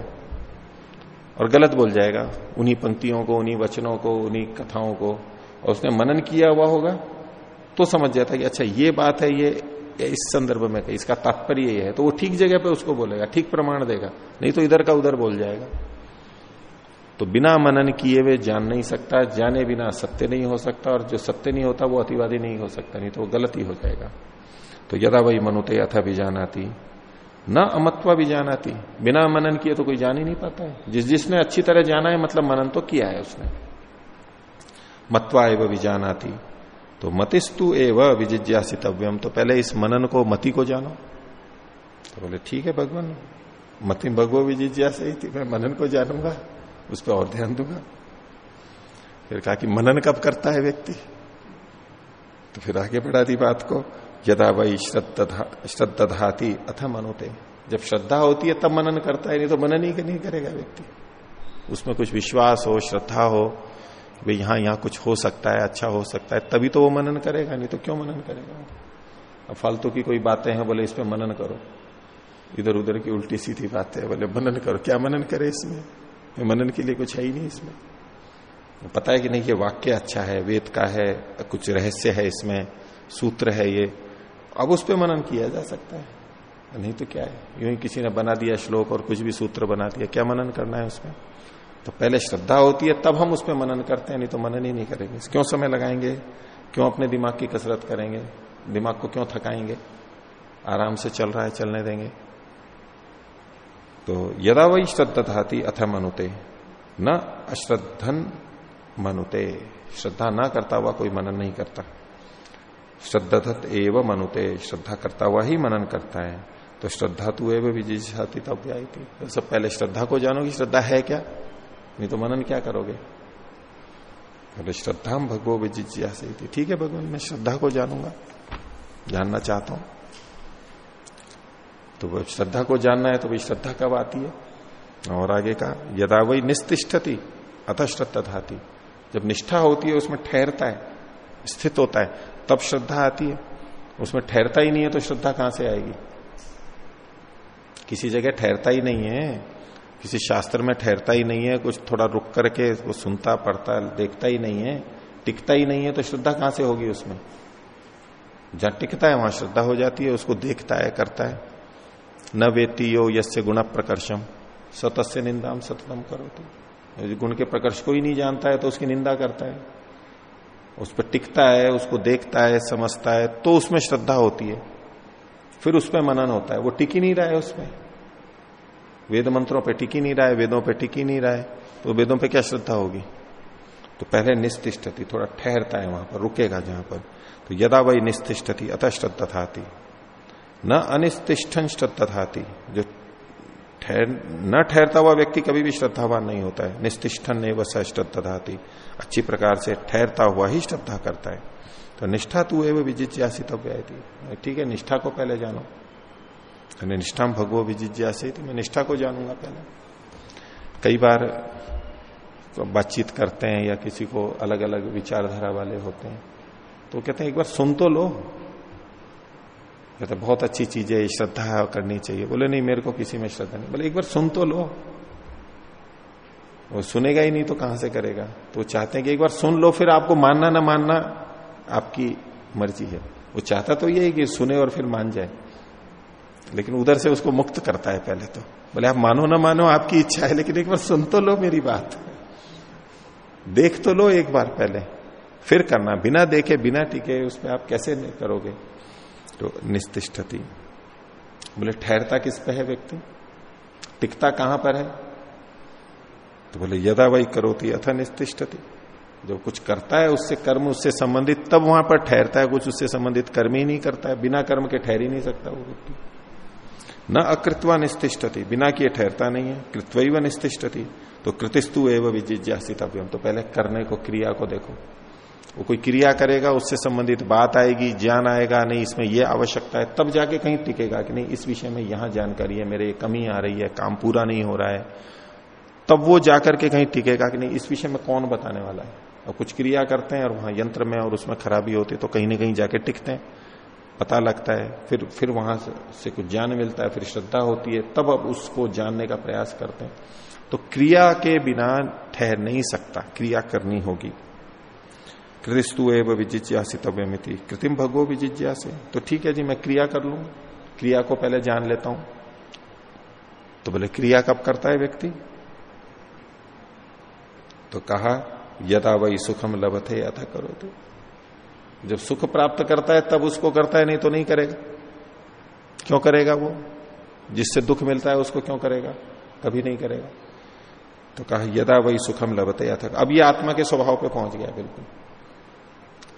और गलत बोल जाएगा। उन्हीं पंक्तियों को, उन्हीं वचनों को, उन्हीं कथाओं को। और उसने मनन किया हुआ होगा तो समझ जाता कि अच्छा ये बात है, ये इस संदर्भ में इसका तात्पर्य ये है। तो वो ठीक जगह पे उसको बोलेगा, ठीक प्रमाण देगा। नहीं तो इधर का उधर बोल जाएगा। तो बिना मनन किए हुए जान नहीं सकता, जाने बिना सत्य नहीं हो सकता, और जो सत्य नहीं होता, वो अतिवादी नहीं हो सकता, नहीं तो वो गलत ही हो जाएगा। तो यदा वही मनुते अथा भी जानाती न अमत्वा भी जानाती बिना मनन किए तो कोई जान ही नहीं पाता है। जिस जिसने अच्छी तरह जाना है मतलब मनन तो किया है उसने। मत्वा एवं विजानाती तो मतिस्तु एव विजिज्ञासितव्यम। तो पहले इस मनन को, मति को जानो। तो बोले, ठीक है भगवान, मति भगवो विजिज्ञा से ही मैं मनन को जानूँगा, उस पर और ध्यान दूँगा। फिर कहा कि, मनन कब करता है व्यक्ति? तो फिर आगे बढ़ा दी बात को। यदा वही श्रद्धाती अथ मनोते। जब श्रद्धा होती है, तब मनन करता है, नहीं तो मनन ही नहीं करेगा व्यक्ति। उसमें कुछ विश्वास हो, श्रद्धा हो भाई यहाँ यहाँ कुछ हो सकता है अच्छा हो सकता है, तभी तो वो मनन करेगा, नहीं तो क्यों मनन करेगा अब फालतू की कोई बातें हैं, बोले इस पर मनन करो। इधर उधर की उल्टी सीधी बातें, बोले मनन करो। क्या मनन करे इसमें? मनन के लिए कुछ है ही नहीं इसमें। पता है कि नहीं, ये वाक्य अच्छा है, वेद का है, कुछ रहस्य है इसमें, सूत्र है ये। अब उस पर मनन किया जा सकता है। नहीं तो क्या है? यूँ ही किसी ने बना दिया श्लोक और कुछ भी सूत्र बना दिया, क्या मनन करना है उसमें? तो पहले श्रद्धा होती है, तब हम उस पर मनन करते हैं, नहीं तो मनन ही नहीं करेंगे। क्यों समय लगाएँगे? क्यों अपने दिमाग की कसरत करेंगे? दिमाग को क्यों थकाएँगे? आराम से चल रहा है, चलने देंगे। तो यदा वही श्रद्धा श्रद्धाती अथ मनुते, न अश्रद्धन मनुते। श्रद्धा ना करता हुआ कोई मनन नहीं करता। श्रद्धात एवं मनुते। श्रद्धा करता हुआ ही मनन करता है। तो श्रद्धा तू एवं विजिजाती तब आई थी तो सब पहले श्रद्धा को जानोगी, श्रद्धा है क्या? नहीं तो मनन क्या करोगे? बोले श्रद्धा हम भगवो विजिज्ञा से थी ठीक है भगवान, मैं श्रद्धा को जानूँगा। जानना चाहता हूँ। तो श्रद्धा को जानना है तो भाई श्रद्धा कब आती है? और आगे का, यदा वही निस्तिष्ठती अथ श्रद्धा जब निष्ठा होती है, उसमें ठहरता है, स्थित होता है। तब श्रद्धा आती है। उसमें ठहरता ही नहीं है तो श्रद्धा कहाँ से आएगी? किसी जगह ठहरता ही नहीं है। किसी शास्त्र में ठहरता ही नहीं है। कुछ थोड़ा रुक करके वो सुनता, पढ़ता, देखता ही नहीं है। टिकता ही नहीं है तो श्रद्धा कहाँ से होगी उसमें? जहाँ टिकता है, वहाँ श्रद्धा हो जाती है, उसको देखता है, करता है। न वेती यो यस्य गुण प्रकर्षम। सतस्य निंदाम, सततम करो तो गुण के प्रकर्ष को ही नहीं जानता है तो उसकी निंदा करता है। उस पर टिकता है, उसको देखता है, समझता है तो उसमें श्रद्धा होती है। फिर उसमें मनन होता है। वो टिक नहीं रहा है उसमें वेद मंत्रों पे टिकी नहीं रहा है, वेदों पे टिकी नहीं रहा है तो वेदों पे क्या श्रद्धा होगी? तो पहले निस्तिष्ठती, थोड़ा ठहरता है वहाँ पर, रुकेगा जहाँ पर। तो यदा वही निस्तिष्ठती, अतः श्रद्धा था न अनिस्तिष्ठन श्रद्धा था जो ठहर, न ठहरता हुआ व्यक्ति कभी भी श्रद्धावान नहीं होता है। निस्तिष्ठन ने वह श्रद्धा धाती अच्छी प्रकार से ठहरता हुआ ही श्रद्धा करता है। तो निष्ठा तू एवं विजिज्ञासी तब ठीक है, निष्ठा को पहले जानो। मैंने निष्ठा भगवो विजिज्ञासी तो मैं निष्ठा को जानूँगा पहले। कई बार तो बातचीत करते हैं या किसी को अलग अलग विचारधारा वाले होते हैं। तो कहते हैं, एक बार सुन तो लो। कहते बहुत अच्छी चीज़ है श्रद्धा करनी चाहिए। बोले, नहीं, मेरे को किसी में श्रद्धा नहीं। बोले, एक बार सुन तो लो। वो सुनेगा ही नहीं तो कहाँ से करेगा? तो चाहते हैं कि एक बार सुन लो, फिर आपको मानना ना मानना आपकी मर्ज़ी है। वो चाहता तो ये है कि सुने और फिर मान जाए। लेकिन उधर से उसको मुक्त करता है पहले तो। बोले, आप मानो ना मानो, आपकी इच्छा है, लेकिन एक बार सुन तो लो मेरी बात। देख तो लो एक बार पहले। फिर करना, बिना देखे, बिना टिके उस पर आप कैसे करोगे? तो निस्तिष्ठती। बोले, ठहरता किस पे है व्यक्ति? टिकता कहाँ पर है? तो बोले, यदा वही करोती अथा निस्तिष्ठती। जो कुछ करता है, उससे कर्म उससे संबंधित, तब वहाँ पर ठहरता है। कुछ उससे संबंधित कर्म ही नहीं करता है। बिना कर्म के ठहर ही नहीं सकता वो व्यक्ति। न अकृत्वा निस्तिष्ठती। बिना किए ठहरता नहीं है। कृत्व निस्तिष्ठती। तो कृतिस्तु एवं विजिज्ञासितव्यम। तो पहले करने को, क्रिया को देखो। वो कोई क्रिया करेगा, उससे संबंधित बात आएगी, ज्ञान आएगा, नहीं, इसमें यह आवश्यकता है, तब जाके कहीं टिकेगा कि नहीं, इस विषय में यहाँ जानकारी है, मेरे कमी आ रही है, काम पूरा नहीं हो रहा है। तब वो जाकर के कहीं टिकेगा कि नहीं, इस विषय में कौन बताने वाला है? और कुछ क्रिया करते हैं और वहाँ यंत्र में और उसमें खराबी होती है तो कहीं ना कहीं जाके टिकते हैं। पता लगता है, फिर फिर वहाँ से कुछ ज्ञान मिलता है, फिर श्रद्धा होती है, तब अब उसको जानने का प्रयास करते हैं। तो क्रिया के बिना ठहर नहीं सकता, क्रिया करनी होगी। कृतिस्तु एवं विजिज्ञासितव्य मिति कृतिम भगवो विजिज्ञा से तो ठीक है जी, मैं क्रिया कर लू। क्रिया को पहले जान लेता हूँ। तो बोले, क्रिया कब करता है व्यक्ति? तो कहा, यदा वही सुखम लभते अथा करो तो जब सुख प्राप्त करता है, तब उसको करता है, नहीं तो नहीं करेगा। क्यों करेगा वो? जिससे दुख मिलता है, उसको क्यों करेगा? कभी नहीं करेगा। तो कहा, यदा वही सुखम लभते था अब ये आत्मा के स्वभाव पे पहुँच गया, बिल्कुल।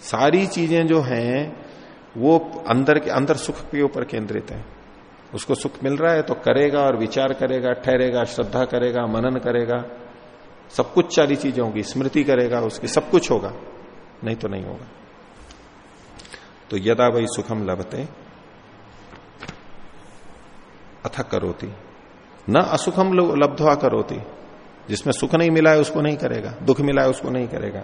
सारी चीज़ें जो हैं, वो अंदर के अंदर सुख के ऊपर केंद्रित है। उसको सुख मिल रहा है तो करेगा और विचार करेगा, ठहरेगा, श्रद्धा करेगा, मनन करेगा। सब कुछ सारी चीज़ें होगी, स्मृति करेगा, उसकी सब कुछ होगा। नहीं तो नहीं होगा। तो यदा वही सुखम लभते अथक करोती। न असुखम लब्धवा करोती। जिसमें सुख नहीं मिला है, उसको नहीं करेगा। दुख मिला है, उसको नहीं करेगा।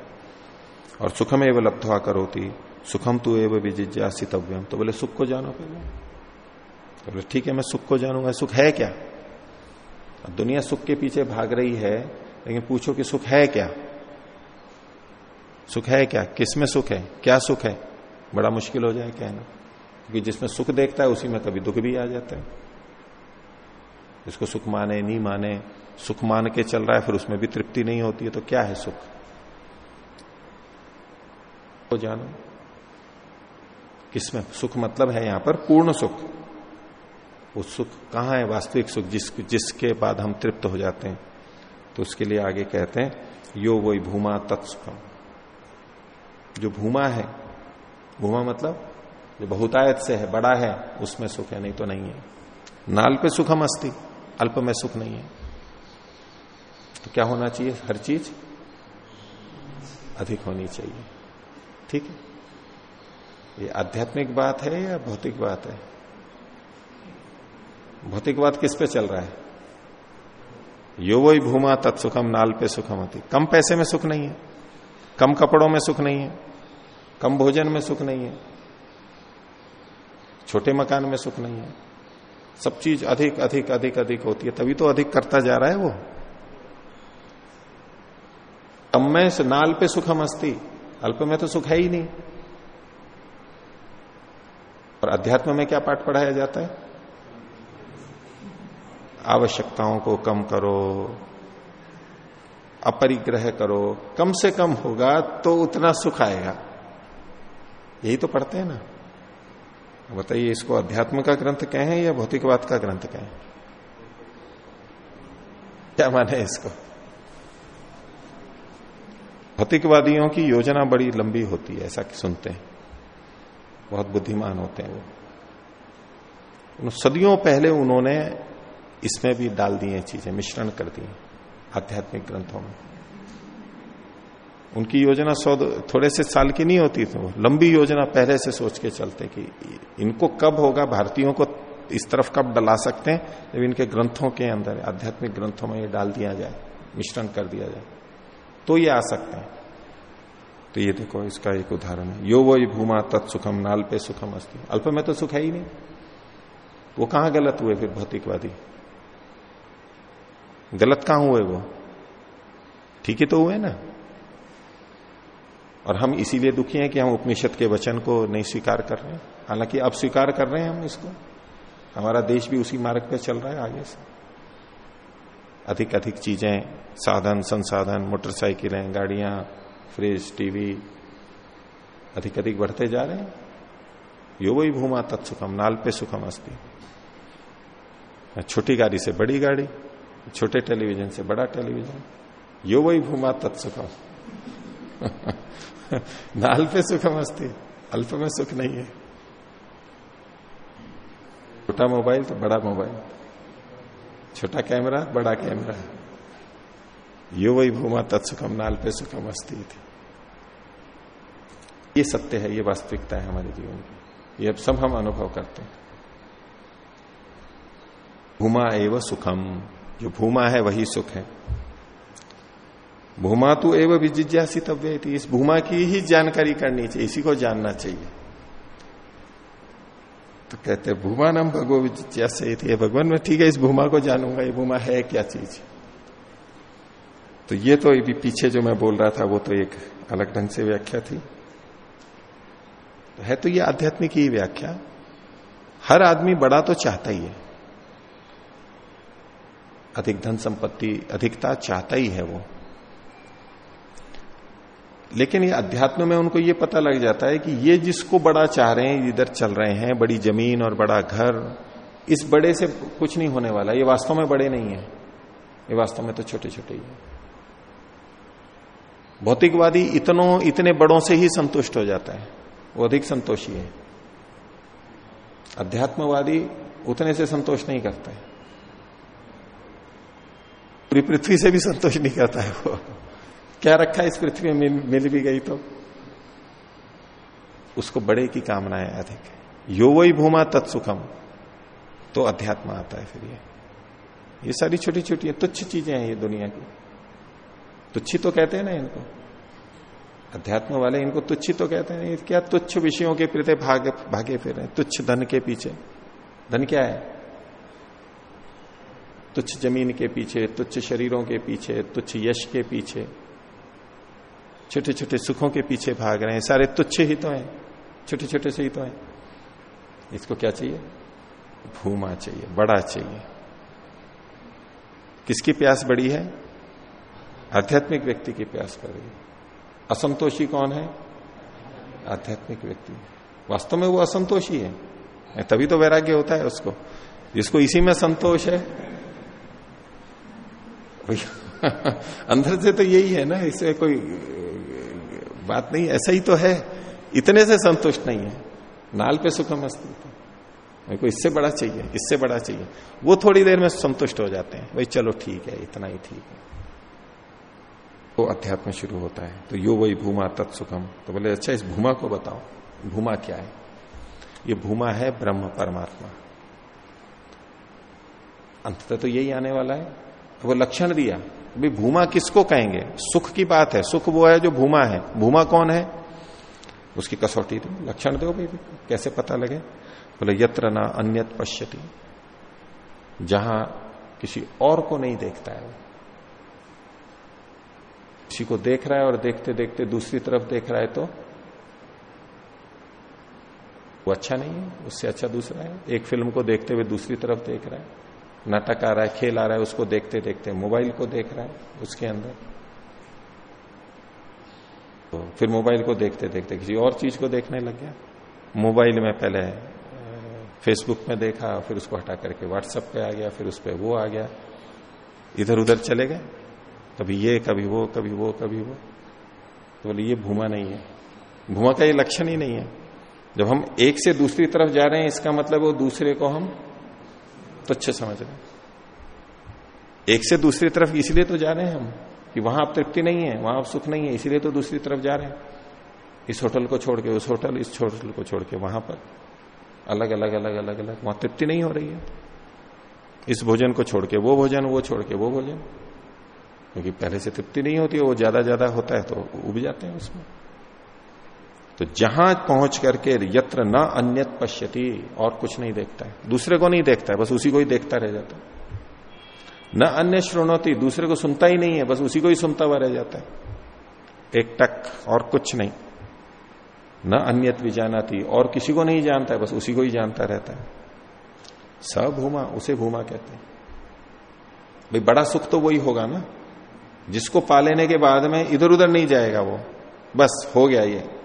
और सुखम एवं लब्धवा करोती, सुखम तू एवं विजिज्ञासितव्यम तो बोले, सुख को जानो पहले। तो बोले, ठीक है, मैं सुख को जानूँगा, सुख है क्या? दुनिया सुख के पीछे भाग रही है, लेकिन पूछो कि सुख है क्या? सुख है क्या? किसमें सुख है? क्या सुख है? बड़ा मुश्किल हो जाए कहना। क्योंकि जिसमें सुख देखता है, उसी में कभी दुख भी आ जाता है। इसको सुख माने, नहीं माने, सुख मान के चल रहा है, फिर उसमें भी तृप्ति नहीं होती है तो क्या है सुख? तो जानो। किसमें? सुख मतलब है यहाँ पर पूर्ण सुख। वो सुख कहाँ है? वास्तविक सुख जिस, जिसके बाद हम तृप्त हो जाते हैं। तो उसके लिए आगे कहते हैं, यो वही भूमा तत्सुखम। जो भूमा है, भूमा मतलब जो बहुतायत से है, बड़ा है, उसमें सुख है, नहीं तो नहीं है। नाल पे सुखम अस्थि अल्प में सुख नहीं है। तो क्या होना चाहिए? हर चीज़ अधिक होनी चाहिए। ठीक है? ये आध्यात्मिक बात है या भौतिक बात है? भौतिक बात किस पे चल रहा है? यो वही भूमा तत्सुखम नाल पे सुखम होती कम पैसे में सुख नहीं है। कम कपड़ों में सुख नहीं है। कम भोजन में सुख नहीं है। छोटे मकान में सुख नहीं है। सब चीज़ अधिक अधिक अधिक अधिक होती है। तभी तो अधिक करता जा रहा है वो। कम में नाल पे सुखम अस्थि। अल्प में तो सुख है ही नहीं। और अध्यात्म में क्या पाठ पढ़ाया जाता है? आवश्यकताओं को कम करो, अपरिग्रह करो। कम से कम होगा तो उतना सुख आएगा। यही तो पढ़ते हैं ना। बताइए, इसको अध्यात्म का ग्रंथ कहें या भौतिकवाद का ग्रंथ कहें? क्या माने इसको? भौतिकवादियों की योजना बड़ी लंबी होती है, ऐसा सुनते हैं। बहुत बुद्धिमान होते हैं वो। सदियों पहले उन्होंने इसमें भी डाल दिए चीज़ें, मिश्रण कर दिए आध्यात्मिक ग्रंथों में। उनकी योजना सौ थोड़े से साल की नहीं होती तो लंबी योजना पहले से सोच के चलते कि इनको कब होगा, भारतीयों को इस तरफ़ कब डला सकते हैं, जब इनके ग्रंथों के अंदर, आध्यात्मिक ग्रंथों में ये डाल दिया जाए, मिश्रण कर दिया जाए। तो ये आ सकते हैं। तो ये देखो, इसका एक उदाहरण है। यो वो भूमा तत्सुखम नाल पे सुखम अस्थि अल्प में तो सुख है ही नहीं। वो कहाँ गलत हुए फिर भौतिकवादी? गलत कहाँ हुए वो? ठीक ही तो हुए ना। और हम इसीलिए दुखी हैं कि हम उपनिषद के वचन को नहीं स्वीकार कर रहे हैं। हालाँकि अब स्वीकार कर रहे हैं हम इसको। हमारा देश भी उसी मार्ग पर चल रहा है आगे से। अधिक अधिक चीज़ें, साधन, संसाधन, मोटरसाइकिलें, गाड़ियाँ, फ्रिज, टीवी अधिक अधिक बढ़ते जा रहे हैं। यो वही भूमा तत्सुखम, नाल पे सुखम अस्ती। छोटी गाड़ी से बड़ी गाड़ी, छोटे टेलीविज़न से बड़ा टेलीविज़न यो वही भूमा तत्सुखम। नाल पे सुखम अस्ती, अल्प में सुख नहीं है। छोटा मोबाइल तो बड़ा मोबाइल। छोटा कैमरा, बड़ा कैमरा। यो वही भूमा तत्सुखम नाल पे सुखम अस्ती थी ये सत्य है, ये वास्तविकता है हमारे जीवन की। ये अब सब हम अनुभव करते हैं। भूमा एवं सुखम। जो भूमा है, वही सुख है। भूमा तो एवं विजिज्ञासितव्य थी इस भूमा की ही जानकारी करनी चाहिए, इसी को जानना चाहिए। तो कहते भूमा नाम भगवो विजिज्ञास भगवान, में ठीक है, इस भूमा को जानूँगा, ये भूमा है क्या चीज़? तो ये तो भी पीछे जो मैं बोल रहा था, वो तो एक अलग ढंग से व्याख्या थी। तो है तो ये आध्यात्मिक ही व्याख्या। हर आदमी बड़ा तो चाहता ही है। अधिक धन संपत्ति, अधिकता चाहता ही है वो। लेकिन ये अध्यात्म में उनको ये पता लग जाता है कि ये जिसको बड़ा चाह रहे हैं, इधर चल रहे हैं, बड़ी ज़मीन और बड़ा घर, इस बड़े से कुछ नहीं होने वाला, ये वास्तव में बड़े नहीं है। ये वास्तव में तो छोटे छोटे ही है। भौतिकवादी इतनों, इतने बड़ों से ही संतुष्ट हो जाता है। वो अधिक संतोषी है। अध्यात्मवादी उतने से संतोष नहीं करता है। पूरी पृथ्वी से भी संतोष नहीं करता है वो। क्या रखा है इस पृथ्वी में? मिल, भी गई तो। उसको बड़े की कामना है अधिक यो वही भूमा तत्सुखम। तो अध्यात्म आता है फिर ये। ये सारी छोटी छोटी तुच्छ चीज़ें हैं ये दुनिया की। तुच्छी तो कहते हैं ना इनको। अध्यात्म वाले इनको तुच्छी तो कहते हैं। क्या तुच्छ विषयों के प्रति भागे भागे फिर रहे तुच्छ धन के पीछे। धन क्या है? तुच्छ ज़मीन के पीछे तुच्छ शरीरों के पीछे तुच्छ यश के पीछे। छोटे छोटे सुखों के पीछे भाग रहे हैं। सारे तुच्छ ही तो हैं। छोटे छोटे से ही तो हैं। इसको क्या चाहिए? भूमा चाहिए, बड़ा चाहिए। किसकी प्यास बड़ी है? आध्यात्मिक व्यक्ति की प्यास बड़ी है असंतोषी कौन है? आध्यात्मिक व्यक्ति। वास्तव में वो असंतोषी है। तभी तो वैराग्य होता है उसको। जिसको इसी में संतोष है। अंदर से तो यही है ना इससे कोई बात नहीं, ऐसा ही तो है। इतने से संतुष्ट नहीं है। नाल पे सुखम अस्तित्व मेरे को इससे बड़ा चाहिए, इससे बड़ा चाहिए। वो थोड़ी देर में संतुष्ट हो जाते हैं। भाई चलो ठीक है, इतना ही ठीक है। तो अध्यात्म शुरू होता है। तो यो वही भूमा तत्सुखम तो बोले अच्छा इस भूमा को बताओ। भूमा क्या है? ये भूमा है ब्रह्म परमात्मा। अंततः तो यही आने वाला है। वो लक्षण दिया। अभी भूमा किसको कहेंगे? सुख की बात है, सुख वो है जो भूमा है। भूमा कौन है? उसकी कसौटी दो लक्षण दो भाई कैसे पता लगे? बोले, यत्र ना अन्यत पश्यति। जहाँ किसी और को नहीं देखता है किसी को देख रहा है और देखते देखते दूसरी तरफ़ देख रहा है तो वो अच्छा नहीं है, उससे अच्छा दूसरा है। एक फ़िल्म को देखते हुए दूसरी तरफ़ देख रहा है। नाटक आ रहा है, खेल आ रहा है, उसको देखते देखते मोबाइल को देख रहा है उसके अंदर। तो फिर मोबाइल को देखते देखते किसी और चीज़ को देखने लग गया। मोबाइल में पहले फेसबुक में देखा, फिर उसको हटा करके व्हाट्सएप पे आ गया, फिर उस पर वो आ गया। इधर उधर चले गए। कभी ये, कभी वो कभी वो कभी वो। तो बोले, ये भूमा नहीं है। भूमा का ये लक्षण ही नहीं है। जब हम एक से दूसरी तरफ़ जा रहे हैं, इसका मतलब वो दूसरे को हम तुच्छ समझ रहे एक से दूसरी तरफ़ इसलिए तो जा रहे हैं हम, कि वहाँ अब तृप्ति नहीं है, वहाँ अब सुख नहीं है, इसीलिए तो दूसरी तरफ़ जा रहे हैं। इस होटल को छोड़ के, उस होटल, इस होटल को छोड़ के, वहाँ पर अलग अलग अलग अलग अलग, वहाँ तृप्ति नहीं हो रही है। इस भोजन को छोड़ के, वो भोजन, वो छोड़ के, वो भोजन। क्योंकि पहले से तृप्ति नहीं होती है वो ज़्यादा ज़्यादा होता है तो उब जाते हैं उसमें। तो जहाँ पहुँच करके यत्र न अन्यत पश्यति, और कुछ नहीं देखता है। दूसरे को नहीं देखता है, बस उसी को ही देखता रह जाता है। न अन्य श्रोणोती, दूसरे को सुनता ही नहीं है, बस उसी को ही सुनता हुआ रह जाता है। एक टक, और कुछ नहीं। न अन्यत विजानाती और किसी को नहीं जानता है, बस उसी को ही जानता रहता है। सब भूमा, उसे भूमा कहते हैं। भाई, बड़ा सुख तो वही होगा ना? जिसको पा लेने के बाद में इधर उधर नहीं जाएगा वो। बस, हो गया ये।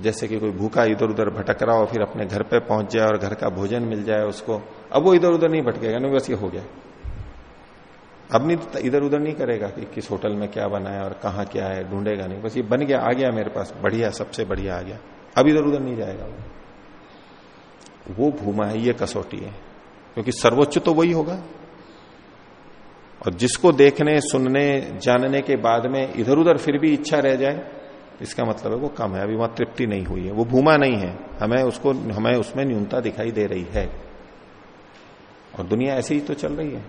जैसे कि कोई भूखा इधर उधर भटक रहा हो, फिर अपने घर पे पहुँच जाए और घर का भोजन मिल जाए उसको, अब वो इधर उधर नहीं भटकेगा नहीं बस ये हो गया। अब नहीं इधर उधर नहीं करेगा कि किस होटल में क्या बना है और कहा क्या है, ढूंढेगा नहीं, बस ये बन गया, आ गया मेरे पास, बढ़िया, सबसे बढ़िया आ गया। अब इधर उधर नहीं जाएगा वो। वो भूमा है, ये कसौटी है, क्योंकि सर्वोच्च तो वही होगा। और जिसको देखने, सुनने, जानने के बाद में इधर उधर फिर भी इच्छा रह जाए इसका मतलब है वो कम है, अभी वहाँ तृप्ति नहीं हुई है। वो भूमा नहीं है। हमें उसको, हमें उसमें न्यूनता दिखाई दे रही है। और दुनिया ऐसे ही तो चल रही है।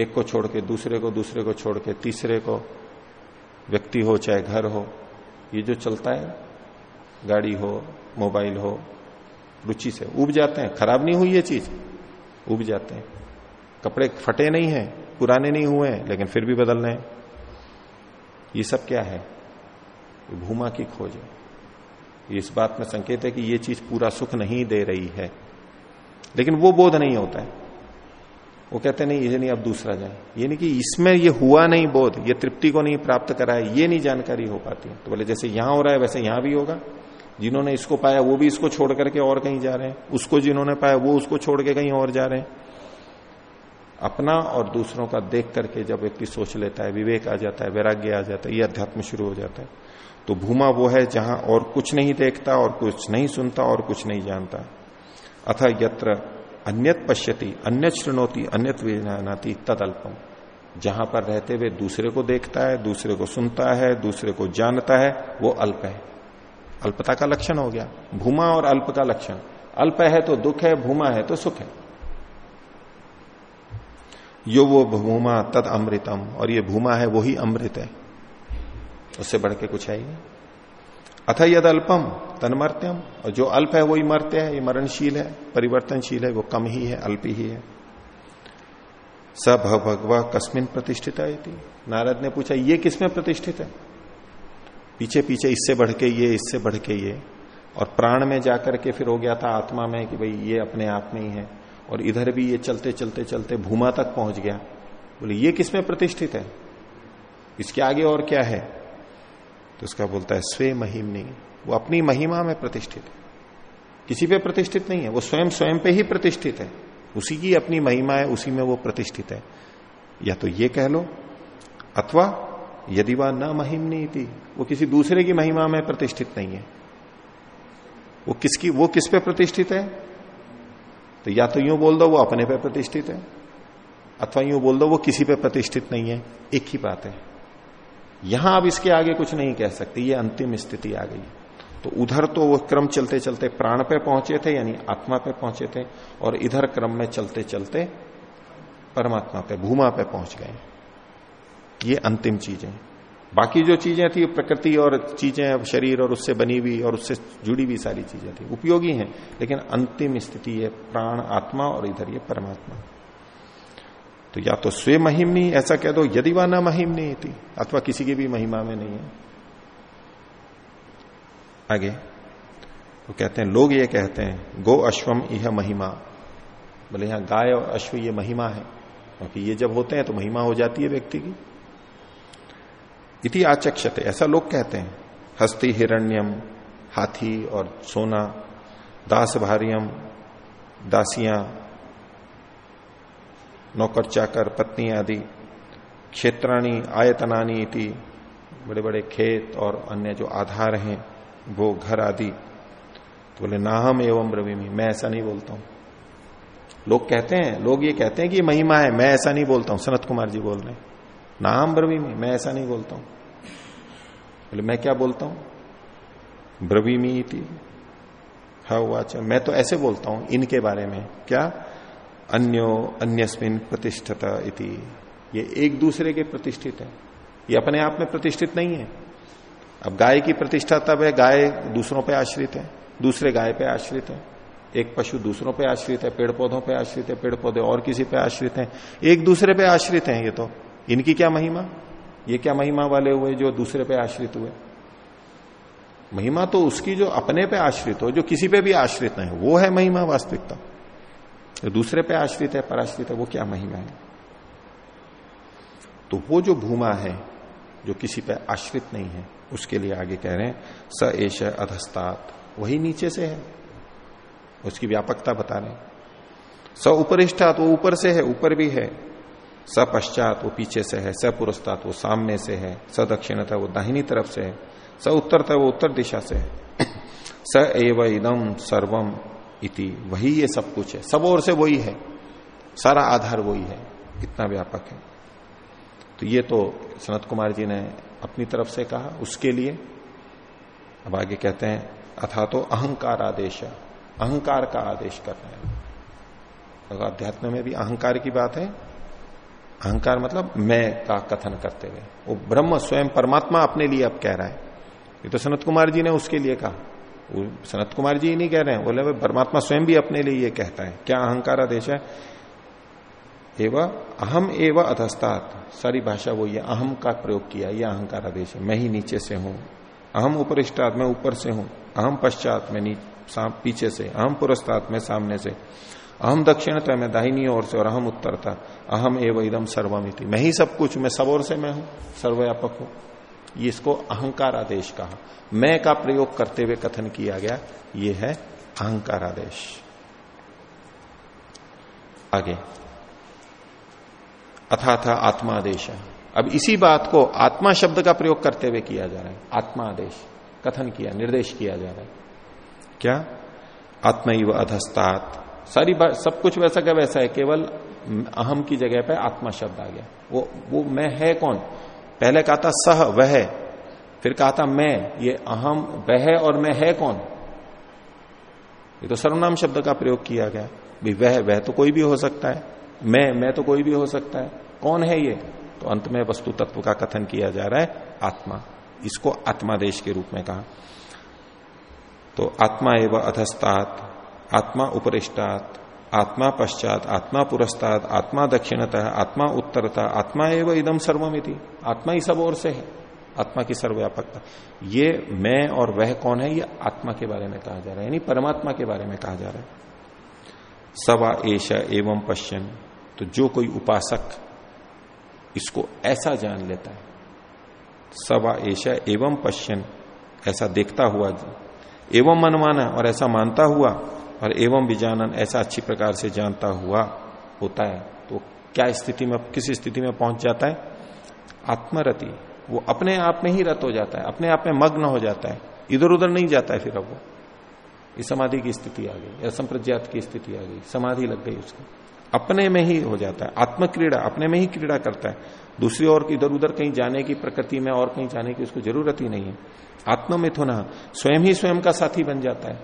एक को छोड़ के दूसरे को दूसरे को छोड़ के तीसरे को, व्यक्ति हो चाहे घर हो, ये जो चलता है, गाड़ी हो, मोबाइल हो, रुचि से उब जाते हैं। खराब नहीं हुई ये चीज़? उब जाते हैं। कपड़े फटे नहीं है, पुराने नहीं हुए हैं, लेकिन फिर भी बदलने हैं। ये सब क्या है? भूमा की खोज है। इस बात में संकेत है कि ये चीज़ पूरा सुख नहीं दे रही है। लेकिन वो बोध नहीं होता है। वो कहते नहीं, ये नहीं, अब दूसरा जाए। ये नहीं कि इसमें ये हुआ नहीं बोध, ये तृप्ति को नहीं प्राप्त करा है, ये नहीं जानकारी हो पाती तो बोले, जैसे यहाँ हो रहा है, वैसे यहाँ भी होगा। जिन्होंने इसको पाया, वो भी इसको छोड़ करके और कहीं जा रहे हैं। उसको जिन्होंने पाया, वो उसको छोड़ के कहीं और जा रहे हैं। अपना और दूसरों का देख करके जब व्यक्ति सोच लेता है, विवेक आ जाता है, वैराग्य आ जाता है, ये अध्यात्म शुरू हो जाता है। तो भूमा वो है जहाँ और कुछ नहीं देखता और कुछ नहीं सुनता और कुछ नहीं जानता। अथ यत्र अन्यत पश्यति अन्य श्रृणोती अन्यत विजानाती तद अल्पम जहाँ पर रहते हुए दूसरे को देखता है, दूसरे को सुनता है, दूसरे को जानता है, वो अल्प है। अल्पता का लक्षण हो गया। भूमा और अल्प का लक्षण। अल्प है तो दुख है, भूमा है तो सुख है। यो वो भूमा तद अमृतम, और ये भूमा है वही अमृत है। उससे बढ़ के कुछ है ही अथ यद अल्पम, तनमर्त्यम। और जो अल्प है, वही मर्त्य है, ये मरणशील है, परिवर्तनशील है, वो कम ही है, अल्प ही है। स भगवा कस्मिन प्रतिष्ठित है नारद ने पूछा, ये किसमें प्रतिष्ठित है? पीछे पीछे इससे बढ़ के ये, इससे बढ़ के ये। और प्राण में जाकर के फिर हो गया था आत्मा में कि भाई ये अपने आप में ही है। और इधर भी ये चलते चलते चलते भूमा तक पहुँच गया। बोले, ये किसमें प्रतिष्ठित है? इसके आगे और क्या है? तो उसका बोलता है, स्वे महिम नहीं वो अपनी महिमा में प्रतिष्ठित है। किसी पे प्रतिष्ठित नहीं है, वो स्वयं स्वयं पे ही प्रतिष्ठित है। उसी की अपनी महिमा है, उसी में वो प्रतिष्ठित है। या तो ये कह लो, अथवा यदि वह न महिम नहीं थी वो किसी दूसरे की महिमा में प्रतिष्ठित नहीं है। वो किसकी, वो किस पे प्रतिष्ठित है? तो या तो यूँ बोल दो, वो अपने पे प्रतिष्ठित है, अथवा यूँ बोल दो, वो किसी पे प्रतिष्ठित नहीं है। एक ही बात है। यहाँ अब इसके आगे कुछ नहीं कह सकते, ये अंतिम स्थिति आ गई। तो उधर तो वो क्रम चलते चलते प्राण पे पहुँचे थे, यानी आत्मा पे पहुँचे थे, और इधर क्रम में चलते चलते परमात्मा पे, भूमा पे पहुँच गए। ये अंतिम चीज़ें। बाकी जो चीज़ें थी, प्रकृति और चीज़ें शरीर और उससे बनी हुई और उससे जुड़ी हुई सारी चीज़ें थी, उपयोगी हैं, लेकिन अंतिम स्थिति है प्राण आत्मा और इधर ये परमात्मा। तो या तो स्वे महिमनी, ऐसा कह दो, यदि वह न महिमनी थी, अथवा किसी की भी महिमा में नहीं है। आगे तो कहते हैं, लोग ये कहते हैं, गो अश्वम यह महिमा। बोले, यहाँ गाय और अश्व ये महिमा है, क्योंकि ये जब होते हैं तो महिमा हो जाती है व्यक्ति की। इति आचक्षते, ऐसा लोग कहते हैं, हस्ती हिरण्यम, हाथी और सोना, दास भारियम, दासियाँ नौकर, चाकर, पत्नी आदि, क्षेत्राणी, आयतनानी इति बड़े बड़े खेत और अन्य जो आधार हैं, वो घर आदि। तो बोले, नाहम एवं ब्रवीमी, मैं ऐसा नहीं बोलता हूँ। लोग कहते हैं, लोग ये कहते हैं कि महिमा है, मैं ऐसा नहीं बोलता हूँ, सनत कुमार जी बोल रहे नाम ब्रवीमी, मैं ऐसा नहीं बोलता हूँ। बोले, मैं क्या बोलता हूँ? ब्रवीमी थी वाच मैं तो ऐसे बोलता हूँ, इनके बारे में। क्या? अन्यो अन्यस्मिन प्रतिष्ठता इति। ये एक दूसरे के प्रतिष्ठित है। ये अपने आप में प्रतिष्ठित नहीं है। अब गाय की प्रतिष्ठा तब है, गाय दूसरों पे आश्रित है, दूसरे गाय पे आश्रित है। एक पशु दूसरों पे आश्रित है पेड़ पौधों पे आश्रित है पेड़ पौधे और किसी पे आश्रित हैं। एक दूसरे पे आश्रित हैं ये तो। इनकी क्या महिमा? ये क्या महिमा वाले हुए जो दूसरे पे आश्रित हुए? महिमा तो उसकी जो अपने पे आश्रित हो, जो किसी पे भी आश्रित नहीं वो है महिमा वास्तविकता। दूसरे पे आश्रित है, पराश्रित है, वो क्या महिमा है? तो वो जो भूमा है, जो किसी पे आश्रित नहीं है, उसके लिए आगे कह रहे हैं, स एश अधस्तात। वही नीचे से है। उसकी व्यापकता बता रहे स उपरिष्ठात, वो ऊपर से है, ऊपर भी है। स पश्चात, वो पीछे से है। स पुरस्तात, वो सामने से है। स दक्षिणता, वो दाहिनी तरफ़ से है। स उत्तर था वो उत्तर दिशा से है। स एव इदम सर्वम इति। वही ये सब कुछ है। सब ओर से वही है। सारा आधार वही है। इतना व्यापक है। तो ये तो सनत कुमार जी ने अपनी तरफ़ से कहा। उसके लिए अब आगे कहते हैं, अथा तो अहंकार आदेश अहंकार का आदेश कर रहे हैं। तो अध्यात्म में भी अहंकार की बात है। अहंकार मतलब मैं का कथन करते हुए। वो ब्रह्म स्वयं परमात्मा अपने लिए अब कह रहा है। ये तो सनत कुमार जी ने उसके लिए कहा। सनत कुमार जी नहीं कह रहे हैं। बोले परमात्मा स्वयं भी अपने लिए ये कहता है। क्या अहंकार आदेश है? एवं, अहम एवं अधस्तात। सारी भाषा वो ये अहम का प्रयोग किया, ये अहंकार आदेश है। मैं ही नीचे से हूँ। अहम उपरिष्टात, मैं ऊपर से हूँ। अहम पश्चात, में पीछे से। अहम पुरस्तात, में सामने से। अहम दक्षिणता, मैं दाहिनी ओर से और अहम उत्तरता। अहम एवं इदम सर्वमिति। मैं ही सब कुछ, मैं सब ओर से मैं हूँ। सर्वव्यापक हूँ। ये इसको अहंकार आदेश कहा। मैं का प्रयोग करते हुए कथन किया गया, ये है अहंकार आदेश। आगे। अथा था आत्मा आदेश है। अब इसी बात को आत्मा शब्द का प्रयोग करते हुए किया जा रहा है। आत्मा आदेश, कथन किया, निर्देश किया जा रहा है। क्या? आत्म अधस्तात। सारी बात, सब कुछ वैसा का वैसा है, केवल अहम की जगह पे आत्मा शब्द आ गया। वो वो मैं है कौन? पहले कहा था सह वह, फिर कहा था मैं, ये अहम वह और मैं है कौन? ये तो सर्वनाम शब्द का प्रयोग किया गया। वह वह तो कोई भी हो सकता है। मैं मैं तो कोई भी हो सकता है। कौन है ये? तो अंत में वस्तु तत्व का कथन किया जा रहा है, आत्मा। इसको आत्मादेश के रूप में कहा। तो आत्मा एवं अधस्तात, आत्मा उपरिष्टात आत्मा पश्चात आत्मा पुरस्ताद आत्मा दक्षिणतः, आत्मा उत्तरता, आत्मा एवं इदम सर्वमिति। आत्मा ही सब ओर से है। आत्मा की सर्वव्यापकता। ये मैं और वह कौन है? ये आत्मा के बारे में कहा जा रहा है। यानी परमात्मा के बारे में कहा जा रहा है। सवा एश एवं पश्चिम तो जो कोई उपासक इसको ऐसा जान लेता है। सवा एशा एवं पश्चिम ऐसा देखता हुआ, एवं मनमाना और ऐसा मानता हुआ और एवं विजानन ऐसा अच्छी प्रकार से जानता हुआ होता है तो क्या स्थिति में, किस स्थिति में पहुँच जाता है? आत्मरति, वो अपने आप में ही रत हो जाता है, अपने आप में मग्न हो जाता है इधर उधर नहीं जाता है फिर अब वो। इस समाधि की स्थिति आ गई, या संप्रज्ञात की स्थिति आ गई, समाधि लग गई उसको। अपने में ही हो जाता है आत्म क्रीड़ा अपने में ही क्रीड़ा करता है। दूसरी ओर इधर उधर कहीं जाने की प्रकृति में और कहीं जाने की उसको ज़रूरत ही नहीं है। आत्म मिथुन स्वयं ही स्वयं का साथी बन जाता है।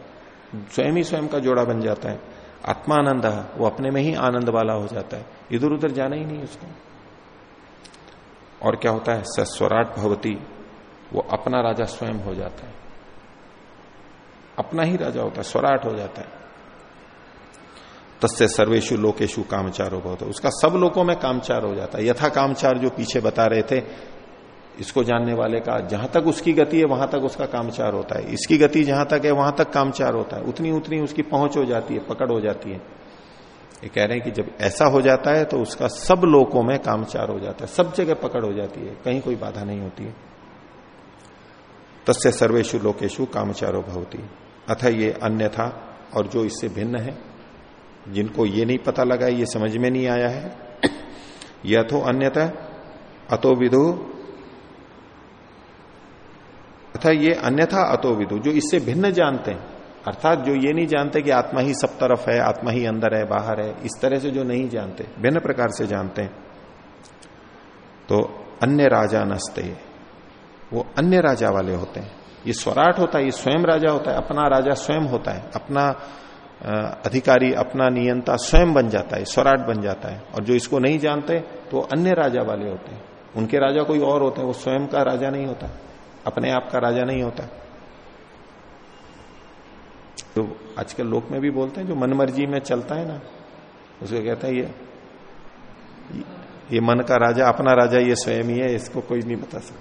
स्वयं ही स्वयं का जोड़ा बन जाता है। आत्मानंद, वो अपने में ही आनंद वाला हो जाता है। इधर उधर जाना ही नहीं उसको। और क्या होता है? सस्वराट भवती, वो अपना राजा स्वयं हो जाता है। अपना ही राजा होता है, स्वराट हो जाता है। तस्य सर्वेशु लोकेशु कामचारो बहुत उसका सब लोगों में कामचार हो जाता है। यथा कामचार जो पीछे बता रहे थे इसको जानने वाले का, जहाँ तक उसकी गति है, वहाँ तक उसका कामचार होता है। इसकी गति जहाँ तक है, वहाँ तक कामचार होता है। उतनी उतनी उसकी पहुँच हो जाती है, पकड़ हो जाती है। ये कह रहे हैं कि जब ऐसा हो जाता है तो उसका सब लोगों में कामचार हो जाता है। सब जगह पकड़ हो जाती है। कहीं कोई बाधा नहीं होती है। तस्य सर्वेशु लोकेशु कामचारो भवती। अथ ये अन्य था और जो इससे भिन्न है, जिनको ये नहीं पता लगा, ये समझ में नहीं आया है। यह तो अन्यथा, अतो विदु अथा ये अन्यथा अतो विदु, जो इससे भिन्न जानते हैं। अर्थात जो ये नहीं जानते कि आत्मा ही सब तरफ़ है, आत्मा ही अंदर है, बाहर है, इस तरह से जो नहीं जानते, भिन्न प्रकार से जानते हैं। तो अन्य राजा नस्ते वो अन्य राजा वाले होते हैं। ये स्वराट होता है, ये स्वयं राजा होता है, अपना राजा स्वयं होता है, अपना अधिकारी, अपना नियंता स्वयं बन जाता है, स्वराट बन जाता है। और जो इसको नहीं जानते तो अन्य राजा वाले होते हैं। उनके राजा कोई और होते हैं, वो स्वयं का राजा नहीं होता। अपने आप का राजा नहीं होता। तो आजकल लोक में भी बोलते हैं, जो मनमर्जी में चलता है ना, उसको कहता है, ये ये मन का राजा, अपना राजा, ये स्वयं ही है, इसको कोई नहीं बता सकता।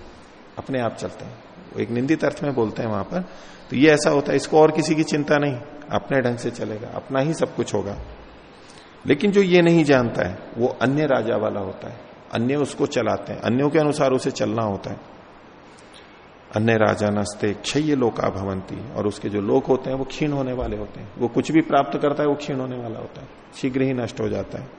अपने आप चलते हैं। वो एक निंदित अर्थ में बोलते हैं वहाँ पर। तो ये ऐसा होता है, इसको और किसी की चिंता नहीं, अपने ढंग से चलेगा, अपना ही सब कुछ होगा। लेकिन जो ये नहीं जानता है, वो अन्य राजा वाला होता है। अन्य उसको चलाते हैं, अन्यों के अनुसार उसे चलना होता है। अन्य राजा नस्ते, क्षय लोका भवंती। और उसके जो लोक होते हैं, वो क्षीण होने वाले होते हैं। वो कुछ भी प्राप्त करता है, वो क्षीण होने वाला होता है। शीघ्र ही नष्ट हो जाता है।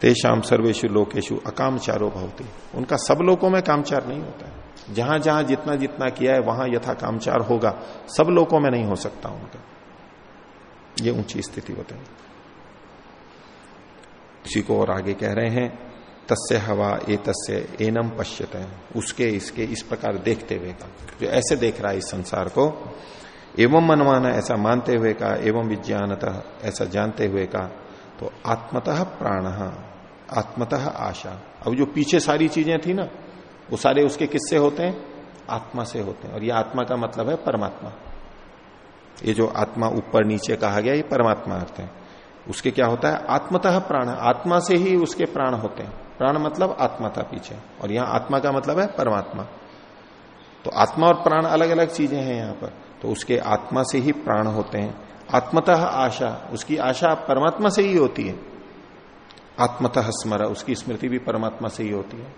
तेषाम सर्वेशु लोकेशु अकामचारो भवती। उनका सब लोगों में कामचार नहीं होता है। जहाँ जहाँ जितना जितना किया है, वहाँ यथा कामचार होगा। सब लोगों में नहीं हो सकता उनका। ये ऊँची स्थिति है। इसी को और आगे कह रहे हैं। तस्य हवा ए तस्य, एनम पश्यत। उसके, इसके, इस प्रकार देखते हुए का जो ऐसे देख रहा है इस संसार को, एवं मनमाना ऐसा मानते हुए का एवं विज्ञानतः ऐसा जानते हुए का तो आत्मतः प्राण, आत्मतः आशा। अब जो पीछे सारी चीज़ें थी ना, वो सारे उसके किससे होते हैं? आत्मा से होते हैं। और ये आत्मा का मतलब है परमात्मा। ये जो आत्मा ऊपर नीचे कहा गया, ये परमात्मा अर्थ है। उसके क्या होता है? आत्मतः प्राण। आत्मा से ही उसके प्राण होते हैं। प्राण मतलब आत्मा था पीछे। और यहाँ आत्मा का मतलब है परमात्मा। तो आत्मा और प्राण अलग अलग चीज़ें हैं यहाँ पर। तो उसके आत्मा से ही प्राण होते हैं। आत्मतः आशा, उसकी आशा परमात्मा से ही होती है। आत्मतः स्मर, उसकी स्मृति भी परमात्मा से ही होती है।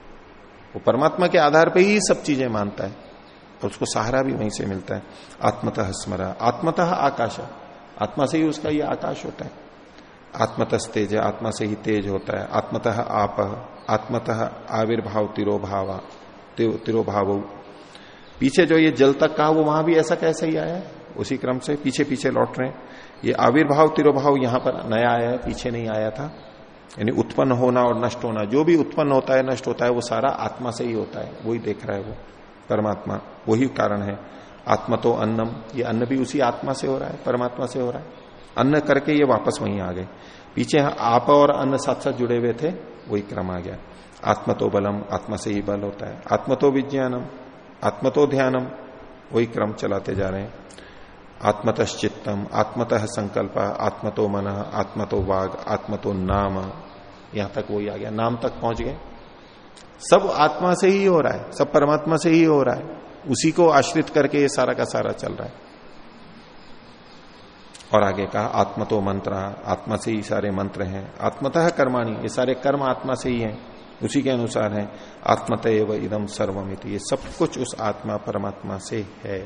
वो परमात्मा के आधार पर ही सब चीज़ें मानता है। और उसको सहारा भी वहीं से मिलता है। आत्मतः स्मरा, आत्मतः आकाश। आत्मा से ही उसका ये आकाश होता है। आत्मतः तेज आत्मा से ही तेज होता है। आत्मतः आप, आत्मतः आविर्भाव तिरोभाव तिरोभाव। पीछे जो ये जल तक कहा, वो वहाँ भी ऐसा कैसे ही आया? है उसी क्रम से पीछे पीछे लौट रहे हैं। ये आविर्भाव, तिरोभाव यहाँ पर नया आया है, पीछे नहीं आया था। यानी उत्पन्न होना और नष्ट होना, जो भी उत्पन्न होता है, नष्ट होता है, वो सारा आत्मा से ही होता है। वही देख रहा है वो, परमात्मा। वही कारण है। आत्मा तो अन्नम, ये अन्न भी उसी आत्मा से हो रहा है, परमात्मा से हो रहा है। अन्न करके ये वापस वहीं आ गए। पीछे आप और अन्न साथ साथ जुड़े हुए थे, वही क्रम आ गया। आत्म तो बलम, आत्मा से ही बल होता है। आत्म तो विज्ञानम आत्म तो ध्यानम, वही क्रम चलाते जा रहे हैं। आत्मत चित्तम आत्मतः संकल्प आत्म तो मन आत्म तो वाग आत्म तो नाम। यहाँ तक वही आ गया। नाम तक पहुँच गए। सब आत्मा से ही हो रहा है, सब परमात्मा से ही हो रहा है। उसी को आश्रित करके ये सारा का सारा चल रहा है। और आगे कहा, आत्म तो मंत्र, आत्मा से ही सारे मंत्र हैं। आत्मतः कर्माणी, ये सारे कर्म आत्मा से ही हैं, उसी के अनुसार है। आत्मत एव इदम सर्वमिति ये सब कुछ उस आत्मा परमात्मा से है।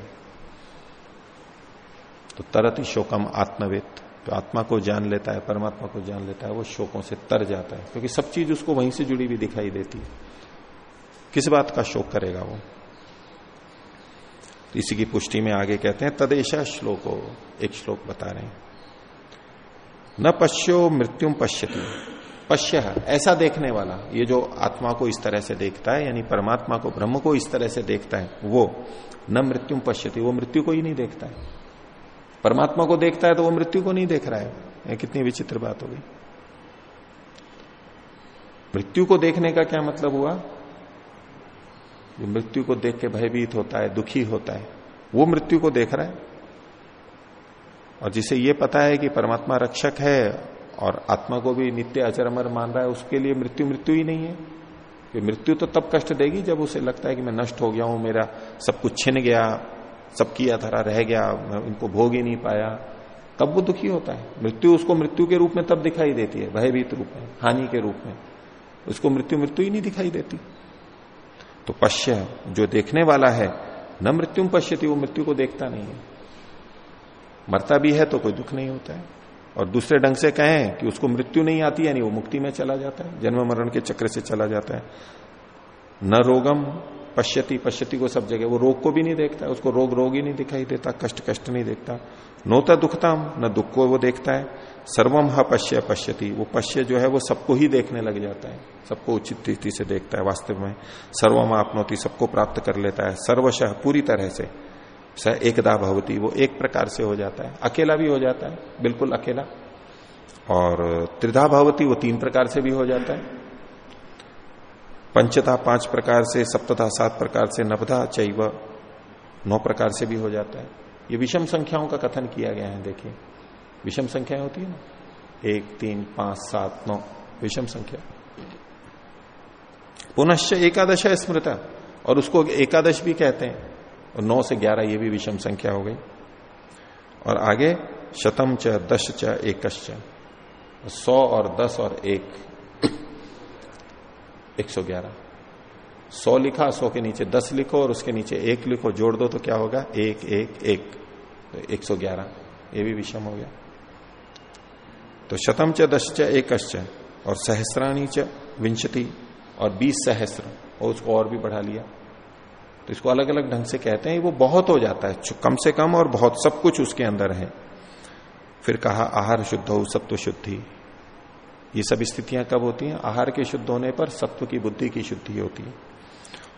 तो तरत शोकम आत्मवित तो आत्मा को जान लेता है, परमात्मा को जान लेता है, वो शोकों से तर जाता है, क्योंकि सब चीज़ उसको वहीं से जुड़ी हुई दिखाई देती है। किस बात का शोक करेगा वो? तो इसी की पुष्टि में आगे कहते हैं, तदेशा श्लोको, एक श्लोक बता रहे हैं। न पश्यो मृत्युम पश्यति। पश्य, ऐसा देखने वाला, ये जो आत्मा को इस तरह से देखता है, यानी परमात्मा को, ब्रह्म को इस तरह से देखता है, वो, न मृत्युम पश्यति, वो मृत्यु को ही नहीं देखता है। परमात्मा को देखता है तो वो मृत्यु को नहीं देख रहा है। कितनी विचित्र बात होगी मृत्यु को देखने का क्या मतलब हुआ? जो मृत्यु को देख के भयभीत होता है, दुखी होता है। वो मृत्यु को देख रहा है। और जिसे ये पता है कि परमात्मा रक्षक है और आत्मा को भी नित्य अचरमर मान रहा है, उसके लिए मृत्यु मृत्यु ही नहीं है। कि मृत्यु तो तब कष्ट देगी जब उसे लगता है कि मैं नष्ट हो गया हूँ, मेरा सब कुछ छिन गया, सब किया धरा रह गया, मैं इनको भोग ही नहीं पाया। तब वो दुखी होता है। मृत्यु उसको मृत्यु के रूप में तब दिखाई देती है, भयभीत रूप में, हानि के रूप में। उसको मृत्यु मृत्यु ही नहीं दिखाई देती। तो पश्य जो देखने वाला है, न मृत्यु पश्यति, वो मृत्यु को देखता नहीं है। मरता भी है तो कोई दुख नहीं होता है। और दूसरे ढंग से कहें कि उसको मृत्यु नहीं आती, यानी वो मुक्ति में चला जाता है, जन्म मरण के चक्र से चला जाता है। न रोगम पश्यति पश्यति को सब जगह, वो रोग को भी नहीं देखता, उसको रोग रोग ही नहीं दिखाई देता, कष्ट कष्ट नहीं देखता। नोता दुखताम, न दुख को वो देखता है। सर्वम ह पश्य, पश्यति। वो पश्य जो है, वो सबको ही देखने लग जाता है। सबको उचित स्थिति से देखता है वास्तव में। सर्वम आपनोति, सबको प्राप्त कर लेता है। सर्वशः, पूरी तरह से। स एकदा भवती, वो एक प्रकार से हो जाता है। अकेला भी हो जाता है। बिल्कुल अकेला। और त्रिधा भवती, वो तीन प्रकार से भी हो जाता है। पंचता पाँच प्रकार से सप्तता सात प्रकार से, नवधा चैव नौ प्रकार से भी हो जाता है। ये विषम संख्याओं का कथन किया गया है, देखिए। विषम संख्याएँ होती है ना? एक, तीन, पाँच, सात, नौ, विषम संख्या। पुनश्च एकादश है स्मृत, और उसको एकादश भी कहते हैं। और नौ से ग्यारह ये भी विषम संख्या हो गई। और आगे, शतम च, दश च एकश्च सौ और दस और एक एक सौ ग्यारह। सौ लिखा, सौ के नीचे दस लिखो और उसके नीचे एक लिखो, जोड़ दो तो क्या होगा? एक एक एक। तो एक सौ ग्यारह। ये भी विषम हो गया। तो शतम च दश च एकश्च और सहस्राणी च विंशति और बीस सहस्र। और उसको और भी बढ़ा लिया। तो इसको अलग अलग ढंग से कहते हैं। वो बहुत हो जाता है। कम से कम और बहुत सब कुछ उसके अंदर है। फिर कहा, आहार शुद्ध हो, सत्व शुद्धि। ये सब स्थितियाँ कब होती हैं? आहार के शुद्ध होने पर सत्व की बुद्धि की शुद्धि होती है।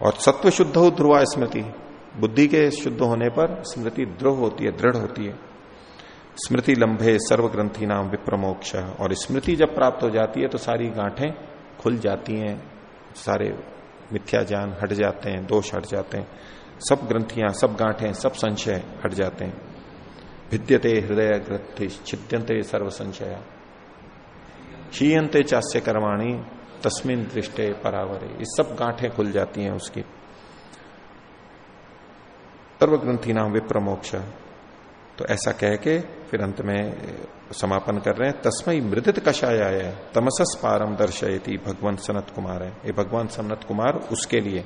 और सत्व शुद्ध हो ध्रुवा स्मृति। बुद्धि के शुद्ध होने पर स्मृति द्रोह होती है, दृढ़ होती है। स्मृति लंबे सर्व ग्रंथि नाम विप्रमोक्ष और स्मृति जब प्राप्त हो जाती है तो सारी गांठें खुल जाती हैं, सारे मिथ्या ज्ञान हट जाते हैं, दोष हट जाते हैं। सब ग्रंथियाँ, सब गांठें, सब संशय हट जाते हैं। भिद्यते हृदय ग्रंथि छिद्यंते सर्व संशया क्षीयंते चास्य कर्माणी तस्मिन दृष्टे परावरे। ये सब गांठें खुल जाती हैं उसकी। सर्व ग्रंथि नाम विप्रमोक्ष। तो ऐसा कह के फिर अंत में समापन कर रहे हैं। तस्मय मृदित कषाय तमसस पारम दर्शयती भगवान सनत कुमार है। ये भगवान सनत कुमार उसके लिए।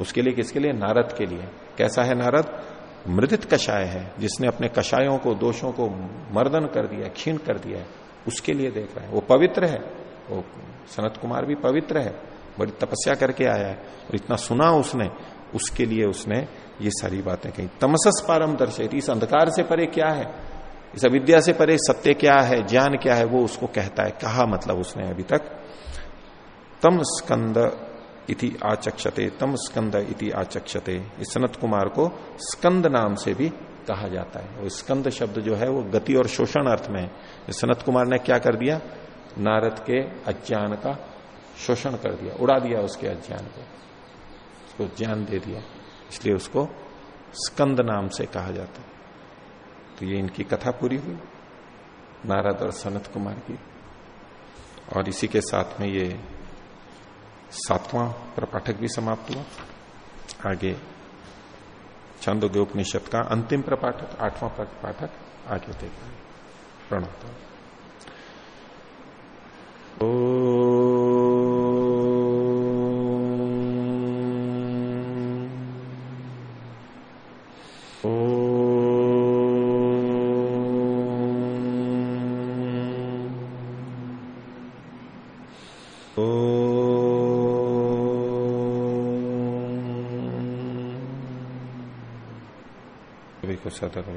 उसके लिए किसके लिए? नारद के लिए। कैसा है नारद? मृदित कषाय है। जिसने अपने कषायों को, दोषों को मर्दन कर दिया, क्षीण कर दिया है, उसके लिए देख रहा है। वो पवित्र है। वो सनत कुमार भी पवित्र है, बड़ी तपस्या करके आया है, और इतना सुना उसने, उसके लिए उसने ये सारी बातें कही। तमसस पारम दर्शित इस अंधकार से परे क्या है? इस अविद्या से परे सत्य क्या है, ज्ञान क्या है, वो उसको कहता है। कहा मतलब उसने अभी तक? तम स्कंद इति आचक्षते, तम स्कंद इति आचक्षते। इस सनत कुमार को स्कंद नाम से भी कहा जाता है। और स्कंद शब्द जो है, वो गति और शोषण अर्थ में है। सनत कुमार ने क्या कर दिया? नारद के अज्ञान का शोषण कर दिया, उड़ा दिया उसके अज्ञान को। उसको ज्ञान दे दिया, इसलिए उसको स्कंद नाम से कहा जाता है। तो ये इनकी कथा पूरी हुई, नारद और सनत कुमार की। और इसी के साथ में ये सातवां प्रपाठक भी समाप्त हुआ। आगे छंदोग्य उपनिषद का अंतिम प्रपाठक, आठवां प्रपाठक आगे देखा Pranav Oh. Oh. Oh. Satana